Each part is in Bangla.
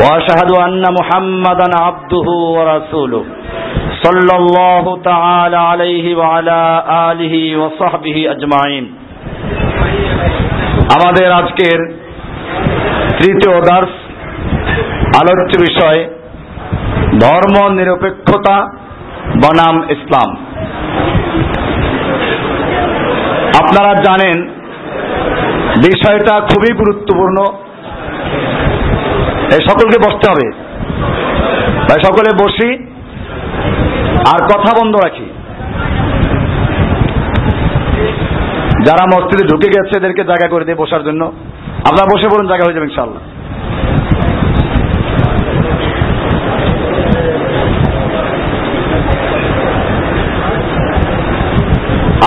وأشهد أن محمدا عبده ورسوله صلى الله تعالى عليه وعلى آله وصحبه أجمعين আমাদের আজকের তৃতীয় দার্স আলোচ্য বিষয় ধর্ম নিরপেক্ষতা বনাম ইসলাম আপনারা জানেন বিষয়টা খুবই গুরুত্বপূর্ণ এই সকলকে বসতে হবে। তাই সকলে বসি। আর কথা বন্ধ রাখি। যারা মসজিদে ঢুকে গেছে, এদেরকে জায়গা করে দিয়ে বসার জন্য। আপনারা বসে পড়ুন, জায়গা হয়ে যাবে ইনশাল্লাহ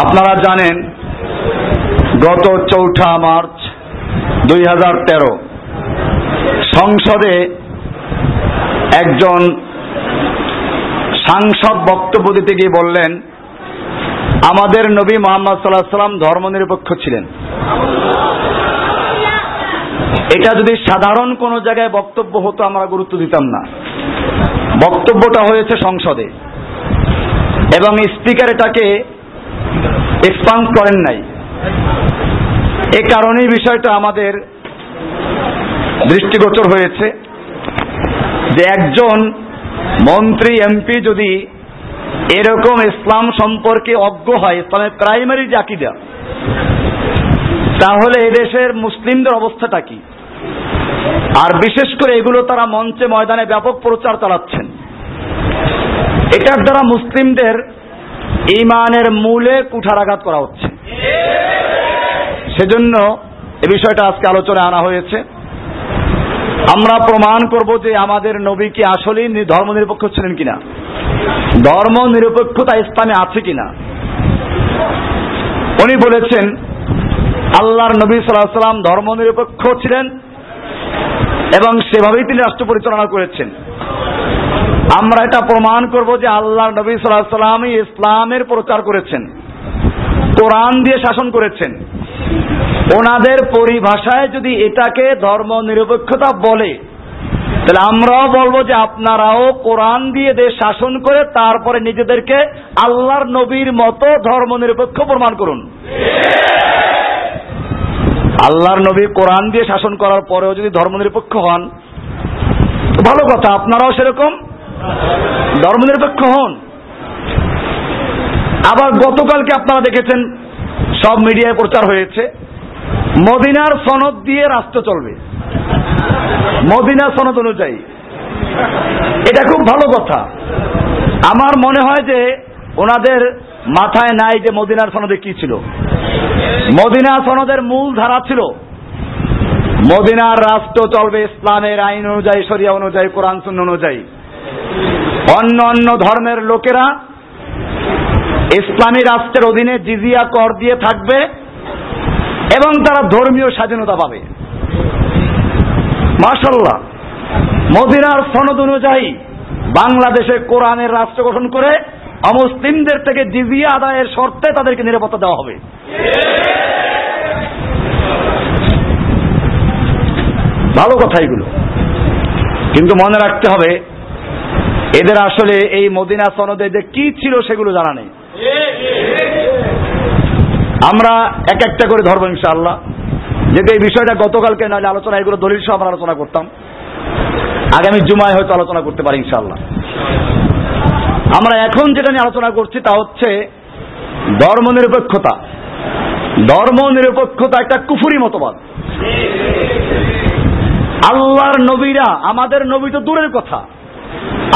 আপনারা জানেন, গত চৌঠা মার্চ দুই হাজার তেরো সংসদে একজন সাংসদ বক্তব্য দিতে গিয়ে বললেন, আমাদের নবী মোহাম্মদ সাল্লাহ সাল্লাম ধর্মনিরপেক্ষ ছিলেন। এটা যদি সাধারণ কোন জায়গায় বক্তব্য হতো, আমরা গুরুত্ব দিতাম না। বক্তব্যটা হয়েছে সংসদে। এবং স্পিকার এটাকে এক্সপান্স করেন নাই। এ কারণেই বিষয়টা আমাদের দৃষ্টিগোচর হয়েছে যে একজন মন্ত্রী, এমপি যদি এরকম ইসলাম সম্পর্কে অজ্ঞ হয়, ইসলামের প্রাইমারি যে আকিদা, তাহলে এদেশের মুসলিমদের অবস্থাটা কি? আর বিশেষ করে এগুলো তারা মঞ্চে ময়দানে ব্যাপক প্রচার চালাচ্ছেন। এটার দ্বারা মুসলিমদের ইমানের মূলে কুঠারাঘাত করা হচ্ছে। সেজন্য এ বিষয়টা আজকে আলোচনায় আনা হয়েছে। আমরা প্রমাণ করব যে আমাদের নবী কি আসলেই ধর্ম নিরপেক্ষ ছিলেন কিনা? ধর্ম নিরপেক্ষতা ইসলামে আছে কিনা? উনি বলেছেন, আল্লাহর নবী সাল্লাহ সাল্লাম ধর্ম নিরপেক্ষ ছিলেন এবং সেভাবেই তিনি রাষ্ট্র পরিচালনা করেছেন। আমরা এটা প্রমাণ করব যে আল্লাহর নবী সাল্লাহ সাল্লামই ইসলামের প্রচার করেছেন, কোরআন দিয়ে শাসন করেছেন। ওনাদের পরিভাষায় যদি এটাকে ধর্ম নিরপেক্ষতা বলে, তাহলে আমরাও বলব যে আপনারাও কোরআন দিয়ে দেশ শাসন করে তারপরে নিজেদেরকে আল্লাহর নবীর মতো ধর্ম নিরপেক্ষ প্রমাণ করুন। আল্লাহর নবী কোরআন দিয়ে শাসন করার পরেও যদি ধর্ম নিরপেক্ষ হন, ভালো কথা, আপনারাও সেরকম ধর্ম নিরপেক্ষ হন। আবার গতকালকে আপনারা দেখেছেন সব মিডিয়ায় প্রচার হয়েছে। মদিনার সনদ দিয়ে রাষ্ট্র চলবে। মদিনার সনদ অনুযায়ী। এটা খুব ভালো কথা। আমার মনে হয় যে ওনাদের মাথায় নাই যে মদিনার সনদে কি ছিল। মদিনা সনদের মূল ধারা ছিল, মদিনার রাষ্ট্র চলবে ইসলামের আইন অনুযায়ী, শরিয়া অনুযায়ী, কোরআন শূন্য অনুযায়ী। অন্য অন্য ধর্মের লোকেরা ইসলামী রাষ্ট্রের অধীনে জিজিয়া কর দিয়ে থাকবে এবং তারা ধর্মীয় স্বাধীনতা পাবে। মার্শাল্লাহ মদিনার সনদ অনুযায়ী বাংলাদেশে কোরআনের রাষ্ট্র গঠন করে অমুসলিমদের থেকে জিজিয়া আদায়ের শর্তে তাদেরকে নিরাপত্তা দেওয়া হবে। ভালো কথা এগুলো। কিন্তু মনে রাখতে হবে, এদের আসলে এই মদিনা সনদে যে কি ছিল সেগুলো জানা নেই। আমরা এক একটা করে ধরবো ইনশাআল্লাহ। যেহেতু এই বিষয়টা গতকালকে নাহলে আলোচনা, এগুলো দলিল সহ আমরা আলোচনা করতাম। আগামী জুমায় হয়তো আলোচনা করতে পারি ইনশাআল্লাহ। আমরা এখন যেটা নিয়ে আলোচনা করছি তা হচ্ছে ধর্ম নিরপেক্ষতা। ধর্ম নিরপেক্ষতা একটা কুফুরি মতবাদ। আল্লাহর নবীরা, আমাদের নবী তো দূরের কথা।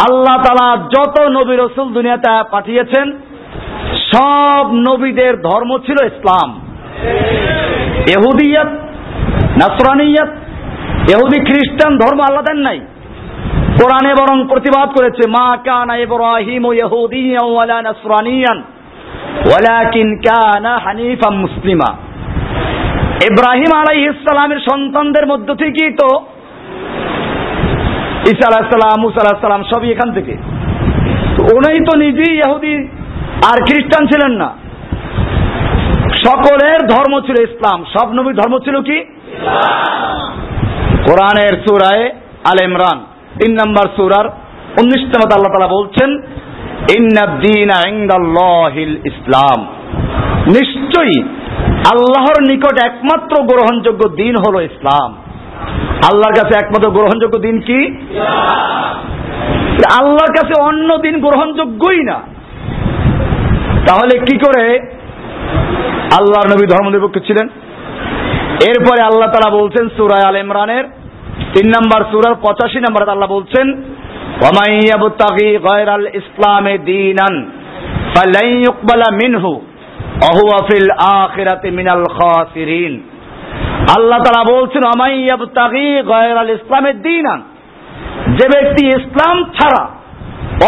আল্লাহ তালা যত নবী রসুল দুনিয়াতে পাঠিয়েছেন সব নবীদের ধর্ম ছিল ইসলাম। এহুদিয়াত নাসরানিয়াত এহুদি খ্রিস্টান ধর্ম আল্লাহ দেন নাই। কোরআনে বরং প্রতিবাদ করেছে, মা কানা ইব্রাহিম ইহুদিয়ান ওয়ালা নাসরানিয়ান, ওয়ালাকিন কানা হানিফাম মুসলিমা। ইব্রাহিম আলাইহিস সালামের সন্তানদের মধ্য থেকেই তো ঈসা আলাইহিস সালাম, মুসা আলাইহিস সালাম সবই এখান থেকে। উনি তো নিজেই ইহুদি আর খ্রিস্টান ছিলেন না। সকলের ধর্ম ছিল ইসলাম। সব নবীর ধর্ম ছিল কি? কোরআনের সুরায় আল ইমরান। তিন নম্বর সুরার উনিশ নম্বর আল্লাহ তালা বলছেন ইসলাম। নিশ্চয়ই আল্লাহর নিকট একমাত্র গ্রহণযোগ্য দিন হলো ইসলাম। আল্লাহর কাছে একমাত্র গ্রহণযোগ্য দিন কি? আল্লাহর কাছে অন্য দিন গ্রহণযোগ্যই না। তাহলে কি করে? আল্লাহর নবী ধর্মনিরপেক্ষ ছিলেন। এরপরে আল্লাহ তারা বলছেন সুরায় আল ইমরানের তিন নম্বর সুরার পঁচাশি নম্বর আল্লাহ বলছেন ইসলামে দীনান মিনহু অহুয়া ফিল আখিরাতি মিনাল খাসিরিন। আল্লাহ তারা বলছেন ওয়ামাইয়াবতাগি গয়রাল ইসলামে দীনান, যে ব্যক্তি ইসলাম ছাড়া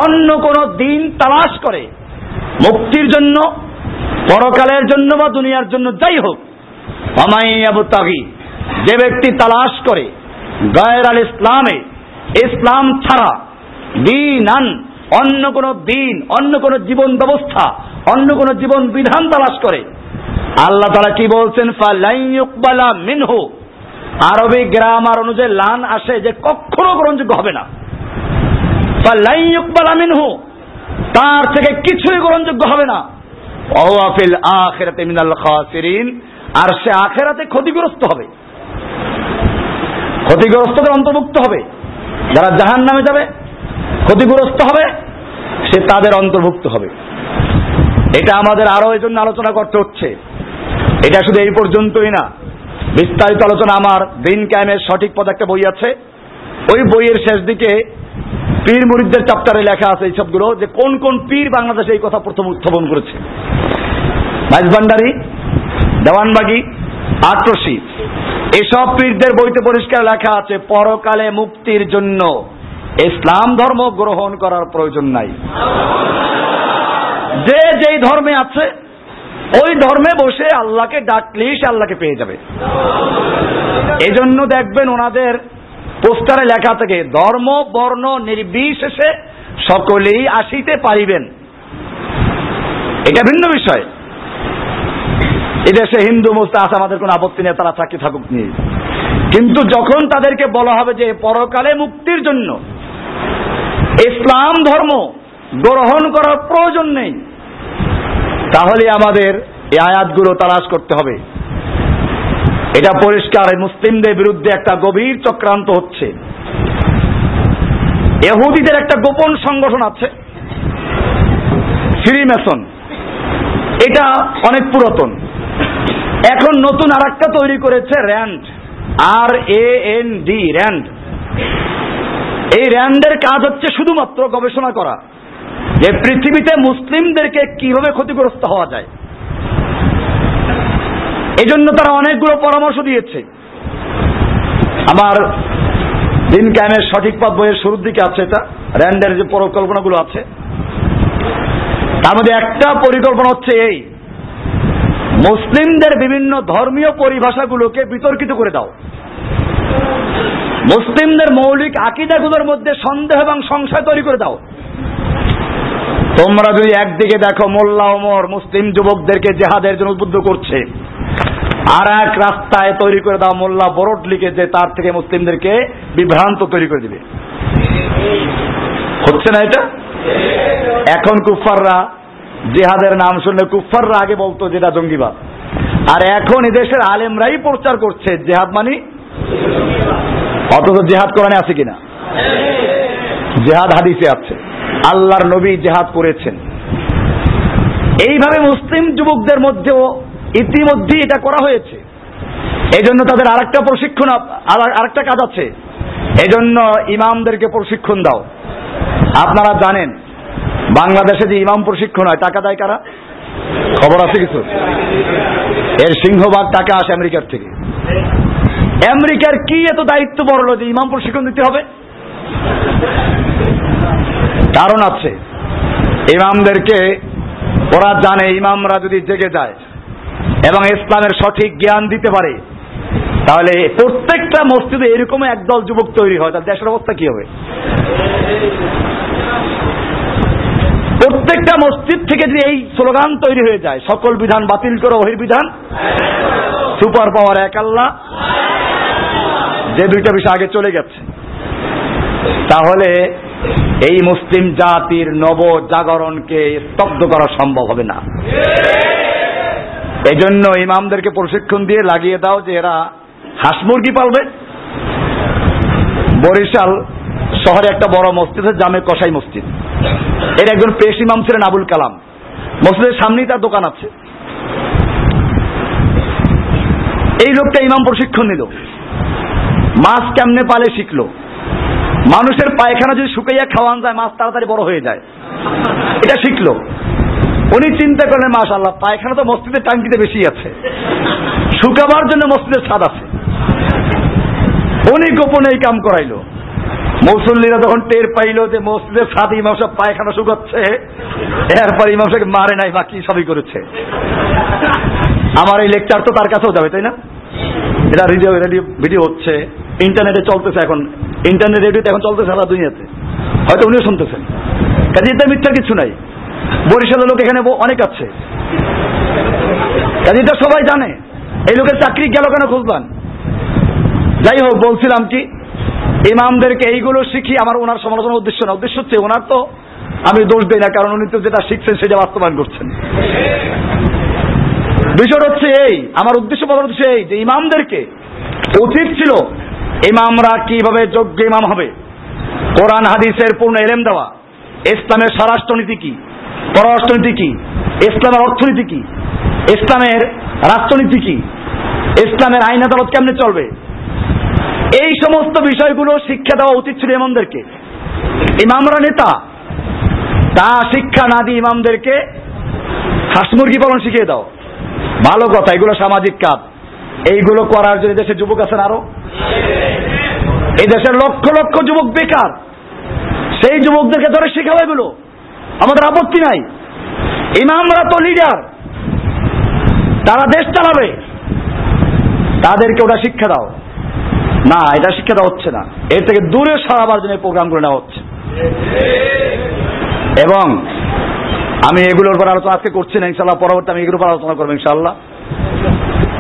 অন্য কোন দিন তালাশ করে মুক্তির জন্য, পরকালের জন্য বা দুনিয়ার জন্য যাই হোক অমাইয়াবতাগি যে ব্যক্তি তালাশ করে গায়ের আল ইসলামে, ইসলাম ছাড়া দিন আন অন্য কোন দিন, অন্য কোন জীবন ব্যবস্থা, অন্য কোন জীবন বিধান তালাশ করে, আল্লাহ তারা কি বলছেন? ফালাইয়ুকবালা মিনহু। আরবি গ্রামার অনুযায়ী লান আসে যে কখনো গ্রহণযোগ্য হবে না। মিনহু। তার থেকে কিছুই গ্রহণযোগ্য হবে না। অওয়াফিল আখিরাতে মিনাল খাসিরিন, আর সে আখেরাতে ক্ষতিগ্রস্ত হবে। ক্ষতিগ্রস্তদের অন্তর্ভুক্ত হবে। যারা জাহান নামে যাবে, ক্ষতিগ্রস্ত হবে, সে তাদের অন্তর্ভুক্ত হবে। এটা আমাদের আরও এই জন্য আলোচনা করতে হচ্ছে। এটা শুধু এই পর্যন্তই না। বিস্তারিত আলোচনা আমার দিন ক্যামের সঠিক পদ একটা বই আছে। ওই বইয়ের শেষ দিকে পীর মুরিদদের চাপ্টারে লেখা আছে এই সবগুলো যে কোন কোন পীর বাংলাদেশে এই কথা প্রথম উত্থাপন করেছে। মাইজভান্ডারি দেওয়ানবাগি আট্রসি এসব পীরদের বইতে পরিষ্কার লেখা আছে, পরকালে মুক্তির জন্য ইসলাম ধর্ম গ্রহণ করার প্রয়োজন নাই। যে যেই ধর্মে আছে, ওই ধর্মে বসে আল্লাহকে ডাকলেই সে আল্লাহকে পেয়ে যাবে। এজন্য দেখবেন ওনাদের পোস্টারে লেখা থেকে, ধর্ম, বর্ণ নির্বিশেষে সকলেই আসিতে পারিবেন। এটা ভিন্ন বিষয়। এদেশে হিন্দু মুস্তা আছে আমাদের কোনো আপত্তি নেই, তারা চাকরি থাকুক নিয়ে কিন্তু যখন তাদেরকে বলা হবে যে পরকালে মুক্তির জন্য ইসলাম ধর্ম গ্রহণ করার প্রয়োজন নেই, তাহলে আমাদের এই আয়াতগুলো তালাশ করতে হবে। এটা পরিষ্কার মুসলিমদের বিরুদ্ধে একটা গভীর চক্রান্ত হচ্ছে। এহুদিদের একটা গোপন সংগঠন আছে ফ্রিমেসন এটা অনেক পুরাতন। এখন নতুন আর একটা তৈরি করেছে RAND R A N D RAND. এই র্যান্ডের কাজ হচ্ছে শুধুমাত্র গবেষণা করা, যে পৃথিবীতে মুসলিমদেরকে কীভাবে ক্ষতিগ্রস্ত হওয়া যায়। এই জন্য তারা অনেকগুলো পরামর্শ দিয়েছে। আমার দিন ক্যামের সঠিক পথ বইয়ের শুরুর দিকে আছে এটা, র্যান্ডের যে পরিকল্পনাগুলো আছে। তার মধ্যে একটা পরিকল্পনা হচ্ছে এই, মুসলিমদের বিভিন্ন ধর্মীয় পরিভাষাগুলোকে বিতর্কিত করে দাও। মুসলিমদের মৌলিক আকিদাগুলোর মধ্যে সন্দেহ এবং সংশয় তৈরি করে দাও। তোমরা যদি একদিকে দেখো মোল্লা ওমর মুসলিম যুবকদেরকে জেহাদের জন্য উদ্বুদ্ধ করছে আর এক রাস্তায় তৈরি করে দাও মোল্লা বরট লিখে যে তার থেকে মুসলিমদেরকে বিভ্রান্ত তৈরি করে দিবে। হচ্ছে না এটা? এখন কুফাররা জেহাদের নাম শুনলে কুফাররা আগে বলতো যেটা জঙ্গিবাদ। আর এখন এদেশের আলেমরাই প্রচার করছে জেহাদ মানি? অথচ জেহাদ কোরআনে আছে কিনা? জেহাদ হাদিসে আছে। আল্লাহর নবী জেহাদ করেছেন। এইভাবে মুসলিম যুবকদের মধ্যেও ইতিমধ্যে এটা করা হয়েছে। এই জন্য তাদের আরেকটা প্রশিক্ষণ আরেকটা কাজ আছে। এই জন্য ইমামদেরকে প্রশিক্ষণ দাও। আপনারা জানেন, বাংলাদেশে যে ইমাম প্রশিক্ষণ হয়, টাকা দেয় কারা? খবর আছে কিছু? এর সিংহভাগ টাকা আসে আমেরিকার থেকে। আমেরিকার কি এত দায়িত্ব বড়লো যে ইমাম প্রশিক্ষণ দিতে হবে? কারণ আছে, ইমামদেরকে, ওরা জানে ইমামরা যদি জেগে যায় এবং ইসলামের সঠিক জ্ঞান দিতে পারে। তাহলে প্রত্যেকটা মসজিদে এরকম একদল যুবক তৈরি হয়, তার দেশের অবস্থা কি হবে? প্রত্যেকটা মসজিদ থেকে যদি এই স্লোগান তৈরি হয়ে যায়, সকল বিধান বাতিল করো ওহির বিধান সুপার পাওয়ার এক আল্লাহ। যে দুইটা বিষয় আগে চলে গেছে। তাহলে এই মুসলিম জাতির নব জাগরণকে স্তব্ধ করা সম্ভব হবে না। এই জন্য ইমামদেরকে প্রশিক্ষণ দিয়ে লাগিয়ে দাও যে এরা হাঁস মুরগি পালবে। বরিশাল শহরে একটা বড় মসজিদ আছে, জামে কসাই মসজিদ। এর একজন পেশ ইমাম ছিলেন আবুল কালাম। মসজিদের সামনেই তার দোকান আছে। এই লোকটা ইমাম প্রশিক্ষণ নিল। মাছ কেমনে পালে শিখলো। মানুষের পায়খানা যদি শুকাইয়া খাওয়ান যায়, মাছ তাড়াতাড়ি বড় হয়ে যায়। এটা শিখলো। উনি চিন্তা করলেন মাশাল্লাহ পায়খানা তো মসজিদের টাঙ্কিতে বেশি আছে। শুকাবার জন্য মসজিদের ছাদ আছে। উনি গোপনে এই কাম করাইলো। মুসল্লিরা তখন টের পাইল যে মসজিদের ছাদ ইমাম সাহেব পায়খানা শুকাচ্ছে, এরপর ইমাম সাহেব মারে নাই, বাকি সবই করেছে। আমার এই লেকচার তো তার কাছেও যাবে, তাই না? এটা রেডিও রেডিও ভিডিও হচ্ছে ইন্টারনেটে চলতেছে এখন। ইন্টারনেট রেডিওতে এখন চলতেছে সারা দুনিয়াতে। হয়তো উনিও শুনতেছেন। কাজে এতে মিথ্যা কিছু নাই। বরিশালের লোক এখানে অনেক আছে। এটা সবাই জানে, এই লোকের চাকরি গেল কেন খুঁজবান যাই হোক, বলছিলাম কি, ইমামদেরকে এইগুলো শিখি আমার ওনার সমালোচনার উদ্দেশ্য না। উদ্দেশ্য হচ্ছে ওনার তো আমি দোষ দিই না, কারণ উনি তো যেটা শিখছেন সেটা বাস্তবায়ন করছেন। বিষয় হচ্ছে এই, আমার উদ্দেশ্য বলার উদ্দেশ্য এই, যে ইমামদেরকে উচিত ছিল ইমামরা কীভাবে যোগ্য ইমাম হবে? কোরআন, হাদিসের পূর্ণ এলেম দেওয়া। ইসলামের স্বরাষ্ট্রনীতি কি? পররাষ্ট্রনীতি কি? ইসলামের অর্থনীতি কি? ইসলামের রাষ্ট্রনীতি কি? ইসলামের আইন আদালত কেমনে চলবে? এই সমস্ত বিষয়গুলো শিক্ষা দেওয়া উচিত ছিল ইমামদেরকে। ইমামরা নেতা। তা শিক্ষা না দিয়ে ইমামদেরকে হাঁস মুরগি পালন শিখিয়ে দাও। ভালো কথা, এগুলো সামাজিক কাজ। এইগুলো করার জন্য দেশের যুবক আছেন আরও? এই দেশের লক্ষ লক্ষ যুবক বেকার। সেই যুবকদেরকে ধরে শেখাও এগুলো। আমাদের আপত্তি নাই। ইমামরা তো লিডার তারা দেশ চালাবে। তাদেরকে ওটা শিক্ষা দাও। না, এটা শিক্ষা দেওয়া হচ্ছে না। এর থেকে দূরে সরাবার জন্য প্রোগ্রাম করে নেওয়া হচ্ছে। এবং আমি এগুলোর উপর আলোচনা আজকে করছি না ইনশাল্লাহ পরবর্তী আমি এগুলোর উপর আলোচনা করব ইনশাল্লাহ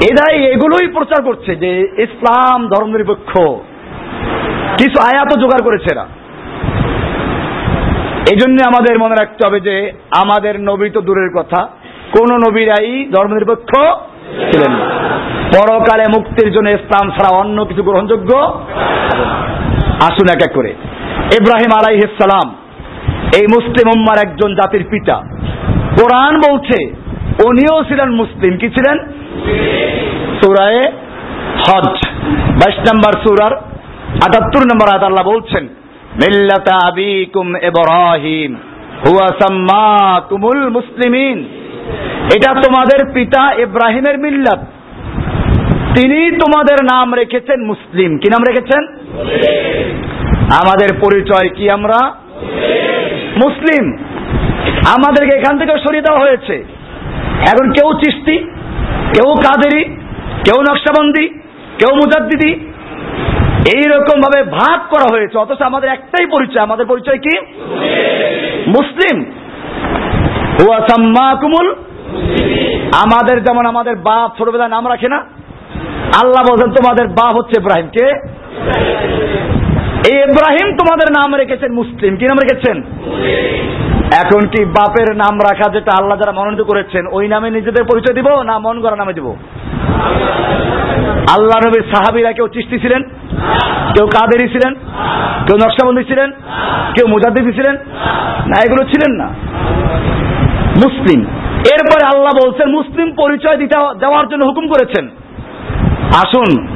এরাই এগুলোই প্রচার করছে যে ইসলাম ধর্মনিরপেক্ষ কিছু আয়াত জোগাড় করেছে এরা। এই জন্য আমাদের মনে রাখতে হবে যে আমাদের নবী তো দূরের কথা। কোন নবীরাই ধর্মনিরপেক্ষ ছিলেন পরকালে মুক্তির জন্য ইসলাম ছাড়া অন্য কিছু গ্রহণযোগ্য আসুন এক এক করে। ইব্রাহিম আলাইহিসসালাম এই মুসলিম উম্মার একজন জাতির পিতা। কোরআন বলছে, উনিও ছিলেন মুসলিম। কি ছিলেন? সুরায়ে হজ বাইশ নম্বর সুরার আটাত্তর নম্বর আয়াত আল্লাহ বলছেন মিল্লাতা আবিকুম মুসলিমিন। এটা তোমাদের পিতা ইব্রাহিমের মিল্লাত। তিনি তোমাদের নাম রেখেছেন মুসলিম। কি নাম রেখেছেন? আমাদের পরিচয় কি আমরা? মুসলিম। আমাদেরকে এখান থেকে সরিয়ে দেওয়া হয়েছে। এখন কেউ চিস্তি কেউ কাদেরি, কেউ নকশাবন্দি, কেউ মুজাদ্দিদি এইরকম ভাবে ভাগ করা হয়েছে। অথচ আমাদের একটাই পরিচয়। আমাদের পরিচয় কি? মুসলিম। সাম্মাকুমুল আমাদের যেমন আমাদের বাপ ছোটবেলায় নাম রাখে না আল্লাহ বলছেন তোমাদের বাপ হচ্ছে ইব্রাহিম। কে? এই ইব্রাহিম তোমাদের নাম রেখেছেন মুসলিম। কি নাম রেখেছেন? এখন কি বাপের নাম রাখা যেটা আল্লাহ যারা মনোনীত করেছেন, ওই নামে নিজেদের পরিচয় দিব না মন করা নামে দিব? আল্লাহ নবীর সাহাবিরা কেউ চিস্তি ছিলেন? কেউ কাদেরি ছিলেন? কেউ নকশাবন্দি ছিলেন? কেউ মুজাদ্দিদি ছিলেন? না, এগুলো ছিলেন না। মুসলিম। এরপরে আল্লাহ বলছেন, মুসলিম পরিচয় দিতে দেওয়ার জন্য হুকুম করেছেন। আসুন,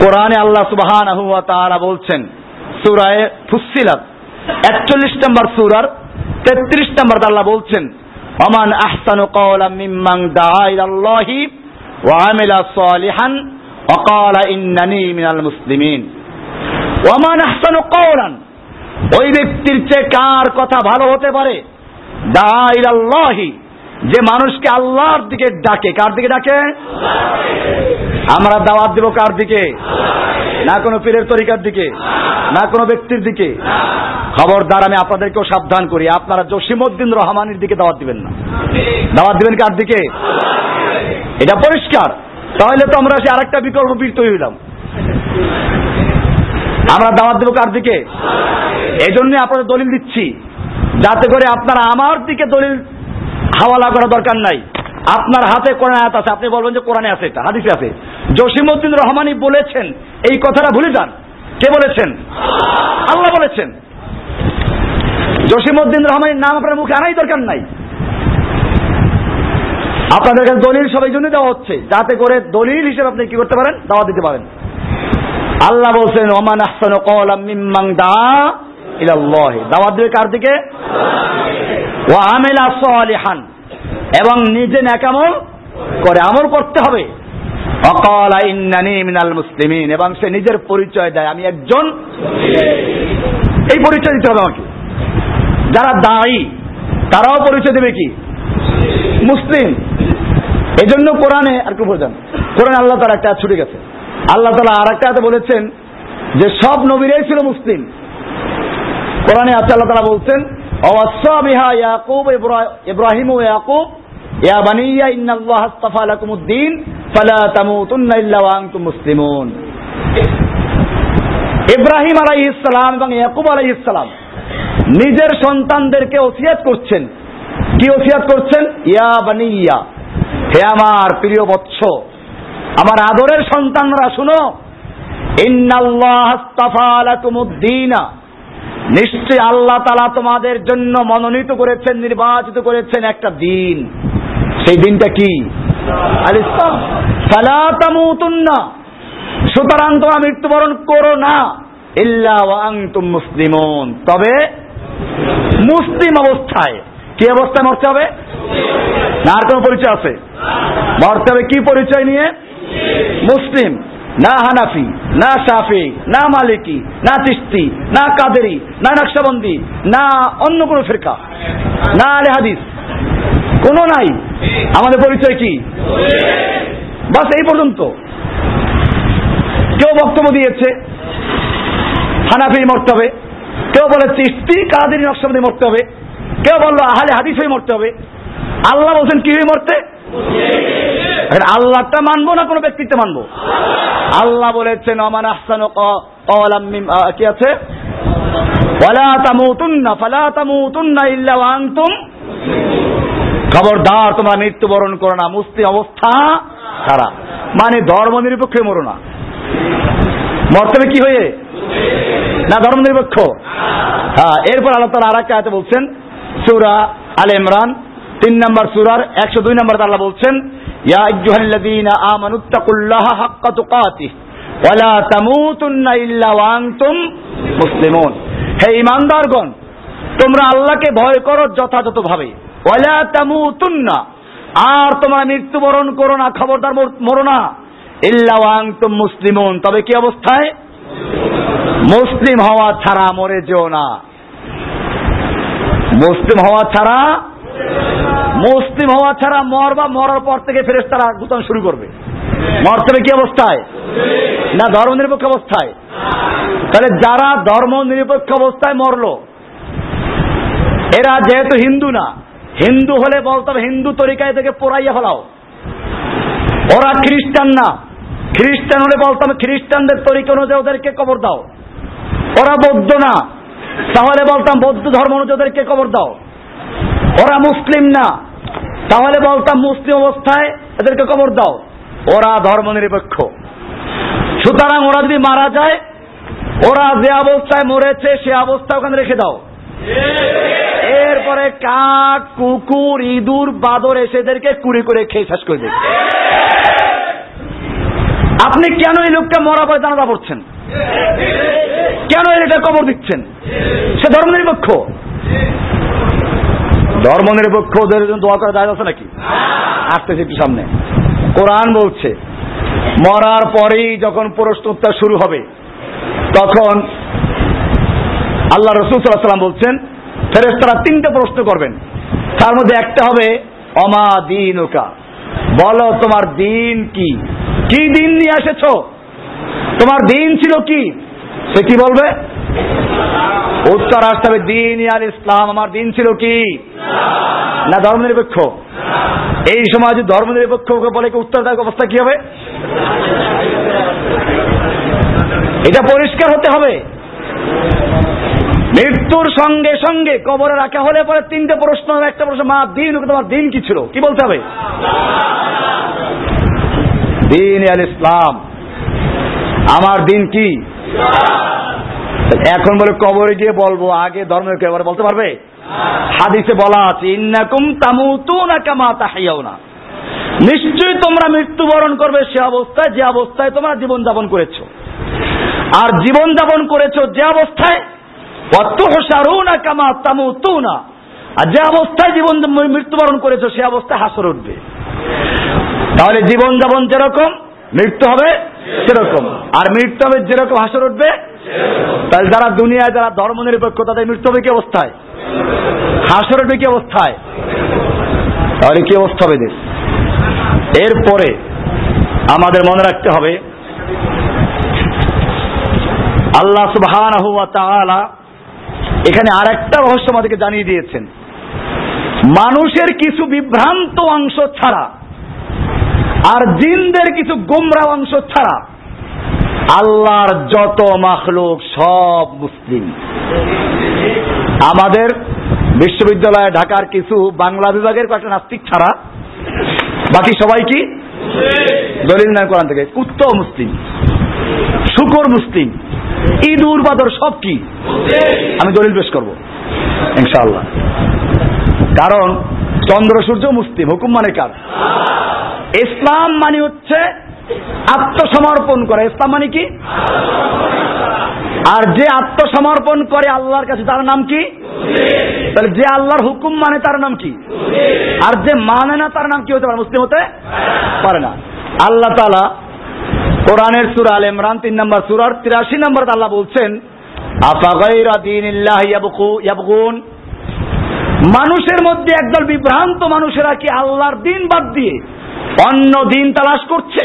কোরআনে আল্লাহ সুবহানাহু ওয়া তাআলা বলছেন, সূরায়ে ফুসসিলাত 41 নম্বর সূরার 33 নম্বর আল্লাহ বলছেন, ওমান আহসানু কওলাম মিম্মান দাআ ইলাল্লাহি ওয়া আমিলা সালিহান ওয়া ক্বালা ইন্নানি মিনাল মুসলিমিন। ওমান আহসানু কওলান, ওই ব্যক্তির চেয়ে কার কথা ভালো হতে পারে? দাইলাল্লাহি যে মানুষকে আল্লাহর দিকে ডাকে। কার দিকে ডাকে? আমরা দাওয়াত দেব কার দিকে? না কোনো পীরের তরিকার দিকে, না কোনো ব্যক্তির দিকে। খবরদার, আমি আপনাদেরকেও সাবধান করি। আপনারা জসিমউদ্দিন রহমানের দিকে দাওয়াত দিবেন না। দাওয়াত দিবেন কার দিকে? এটা পরিষ্কার। তাহলে তো আমরা সে আরেকটা বিকল্প পীর তৈরি হইলাম। আমরা দাওয়াত দেবো কার দিকে? এই জন্য আপনাদের দলিল দিচ্ছি। যাতে করে আপনারা আমার দিকে দলিল হাওয়ালা করা দরকার নাই। আপনার হাতে কোরআন আয়াত আছে, আপনি বলবেন যে কোরআনে আছে এটা, হাদিসে আছে। জসিমউদ্দিন রহমানি বলেছেন, এই কথাটা ভুলে যান। কে বলেছেন? আল্লাহ বলেছেন। জসিমউদ্দিন রহমানের নাম আপনার মুখে আনাই দরকার নাই। আপনাদের কাছে দলিল সবাই জন্য দেওয়া হচ্ছে, যাতে করে দলিল হিসেবে আপনি কি করতে পারেন? দাওয়া দিতে পারেন। আল্লাহ বলছেন, ওমান আহসানু কওলাম মিম্মান দা ইলাল্লাহ। দাওয়াত দেবে কার দিকে? ওয়া আমিলা সালিহান। এবং নিজে নেকামল করে আমল করতে হবে। অকাল ইন্নানি মিনাল মুসলিমিন, এবং সে নিজের পরিচয় দেয়, আমি একজন এই পরিচয় দিতে হবে আমাকে। যারা দায়ী, তারাও পরিচয় দেবে কি? মুসলিম। এই জন্য কোরআনে, আর কি বোঝান, কোরআন আল্লাহ তার একটা ছুটে গেছে। আল্লাহ তালা আর একটা বলেছেন যে, সব নবীরাই ছিল মুসলিম। কোরআনে আছে আল্লাহ তালা বলছেন বিহা ইয়াকুব ইব্রাহিম ও ইয়াকুব ইব্রাহিম সালাম এবং ইয়াকুব নিজের সন্তানদেরকে ওসিয়াত করছেন। কি ওসিয়াত করছেন? ইয়া বানিয়া, হে আমার প্রিয় বৎস, আমার আদরের সন্তানরা শুনো। নিশ্চয় আল্লাহ তালা তোমাদের জন্য মনোনীত করেছেন, নির্বাচিত করেছেন একটা দিন। সেই দিনটা কি? সুতরাং তোমরা মৃত্যুবরণ করো না। ইল্লা ওয়াংতুম মুসলিমুন। তবে মুসলিম অবস্থায় কি অবস্থায় মরতে হবে? না আর কোন পরিচয় আছে? মরতে হবে কি পরিচয় নিয়ে? মুসলিম। না হানাফি, না সাফি না মালিকি, না তিস্তি, না কাদেরি, না নকশাবন্দি, না অন্য কোন ফিরকা, না আলে হাদিস। কোন নাই। আমাদের পরিচয় কি? বাস এই পর্যন্ত। কেউ বক্তব্য দিয়েছে, হানাফি মরতে হবে। কেউ বলে চিস্তি কাদেরি নকশাবন্দি মরতে হবে। কেউ বলল, আহলে হাদিস হয়ে মরতে হবে। আল্লাহ বলছেন, কি হয়ে মরতে? আল্লাহটা মানবো না কোনো ব্যক্তিত্ব মানবো? আল্লাহ বলেছেন অমান আহসান কি আছে? ওয়ালা তামুতুন্না, ফালা তামুতুন্না ইল্লা ওয়া খবরদার, তোমরা মৃত্যুবরণ করো না। মুস্তি অবস্থা ছাড়া মানে ধর্ম নিরপেক্ষ মরো না। মর্তবে কি হয়ে? না ধর্ম নিরপেক্ষ হ্যাঁ এরপর আল্লাহ তালা আর একটা বলছেন, সুরা আল ইমরান, তিন নম্বর সুরার একশো দুই নম্বর আল্লাহ বলছেন, ইয়া আইয়ুহাল্লাযীনা আমানুত্তাকুল্লাহা হাক্কা তুকাতিহ ওয়ালা তামুতুন্না ইল্লা ওয়া আনতুম মুসলিমুন। হে ঈমানদারগণ তোমরা আল্লাহকে ভয় করো যথাযথভাবে। আর তোমরা মৃত্যুবরণ করো না, খবরদার মরো না। ইল্লা ওয়া আনতুম মুসলিমুন। তবে কি অবস্থায়? মুসলিম হওয়া ছাড়া মরে যেও না। মুসলিম হওয়া ছাড়া মুসলিম হওয়া ছাড়া মরবা, মরার পর থেকে ফেরেস তারা গুতান শুরু করবে। মরতে কি অবস্থায়? না ধর্ম নিরপেক্ষ অবস্থায়? তাহলে যারা ধর্ম নিরপেক্ষ অবস্থায় মরলো, এরা যেহেতু হিন্দু না হিন্দু হলে বলতাম হিন্দু তরিকায় থেকে পোড়াইয়া ফেলাও। ওরা খ্রিস্টান না। খ্রিস্টান হলে বলতাম খ্রিস্টানদের তরিকা অনুযায়ী ওদেরকে কবর দাও। ওরা বৌদ্ধ না। তাহলে বলতাম বৌদ্ধ ধর্ম অনুযায়ী ওদেরকে কবর দাও। ওরা মুসলিম না। তাহলে বলতাম মুসলিম অবস্থায় এদেরকে কবর দাও। ওরা ধর্ম নিরপেক্ষ। সুতরাং ওরা যদি মারা যায়, ওরা যে অবস্থায় মরেছে সে অবস্থা ওখানে রেখে দাও। এরপরে কাক, কুকুর, ইঁদুর, বাদর এসেদেরকে কুড়ি করে খেয়ে শেষ করে দেবে আপনি কেন এই লোকটা মরা পরে জানাজা পড়ছেন? কেন এটা কবর দিচ্ছেন? সে ধর্ম নিরপেক্ষ ধর্ম নিরপেক্ষ ওদের জন্য দোয়া করা যায় আছে নাকি? আসতেছে একটু সামনে। কোরআন বলছে, মরার পরেই যখন প্রশ্ন উত্তর শুরু হবে, তখন আল্লাহ রসুল সাল্লাম বলছেন ফেরেস্তারা তিনটে প্রশ্ন করবেন। তার মধ্যে একটা হবে, অমা দিন বলো, তোমার দিন কি? কি দিন নিয়ে এসেছ? তোমার দিন ছিল কি? সে কি বলবে? উত্তর আসতে হবে, দিন ইয়ার ইসলাম, আমার দিন ছিল কি? না, ধর্মনিরপেক্ষ। এই সময় যদি ধর্মনিরপেক্ষ বলে কি উত্তর দেওয়ার অবস্থা কি হবে? এটা পরিষ্কার হতে হবে। মৃত্যুর সঙ্গে সঙ্গে কবরে রাখা হলে পরে তিনটে প্রশ্ন, একটা প্রশ্ন, মা, দিন, তোমার দিন কি ছিল? কি বলতে হবে? দিন আল ইসলাম। আমার দিন কি? এখন বলে কবরে গিয়ে বলব, আগে ধর্মের কেউ বলতে পারবে? হাদিসে বলা আছে, ইন্নাকুম তামুতুনা কামা তাহিয়াউনা। নিশ্চয়ই তোমরা মৃত্যুবরণ করবে সে অবস্থায়, যে অবস্থায় তোমরা জীবন যাপন করেছ। আর জীবন যাপন করেছ যে অবস্থায় আর যে অবস্থায় জীবন মৃত্যুবরণ করেছ, সে অবস্থায় হাসর উঠবে। তাহলে জীবন যাপন যেরকম, মৃত্যু হবে সেরকম। আর মৃত্যু হবে যেরকম হাসর উঠবে তাহলে যারা দুনিয়ায়, যারা ধর্ম নিরপেক্ষ তাদের মৃত্যু হবে কি অবস্থায়? হাসর উঠবে কি অবস্থায়? তাহলে কি অবস্থা হবে দেশ এরপরে আমাদের মনে রাখতে হবে, আল্লাহ সুবহান এখানে আর একটা রহস্য আমাদেরকে জানিয়ে দিয়েছেন। মানুষের কিছু বিভ্রান্ত অংশ ছাড়া আর জিনদের কিছু গোমরা অংশ ছাড়া আল্লাহর যত মাখলুক সব মুসলিম। আমাদের বিশ্ববিদ্যালয়ে ঢাকার কিছু বাংলা বিভাগের কয়েকটা নাস্তিক ছাড়া বাকি সবাই কি? দলিল নাম কোরআন থেকে। কুত্ত মুসলিম শুকর মুসলিম ঈদ উর্বাদর সব কি? আমি দলিল পেশ করব। ইনশাআল্লাহ। কারণ চন্দ্র, সূর্য, মুসলিম, হুকুম মানে কার? ইসলাম মানে হচ্ছে আত্মসমর্পণ করে। ইসলাম মানে কি? আর যে আত্মসমর্পণ করে আল্লাহর কাছে, তার নাম কি? তাহলে যে আল্লাহর হুকুম মানে তার নাম কি? আর যে মানে না, তার নাম কি হতে পারে? মুসলিম হতে পারে না। আল্লাহ তালা কোরআনের সুরা আল ইমরান তিন নম্বর সুরার তিরাশি নম্বর আল্লাহ বলছেন মানুষের মধ্যে একদল বিভ্রান্ত মানুষেরা কি আল্লাহর দিন বাদ দিয়ে অন্য দিন তালাশ করছে?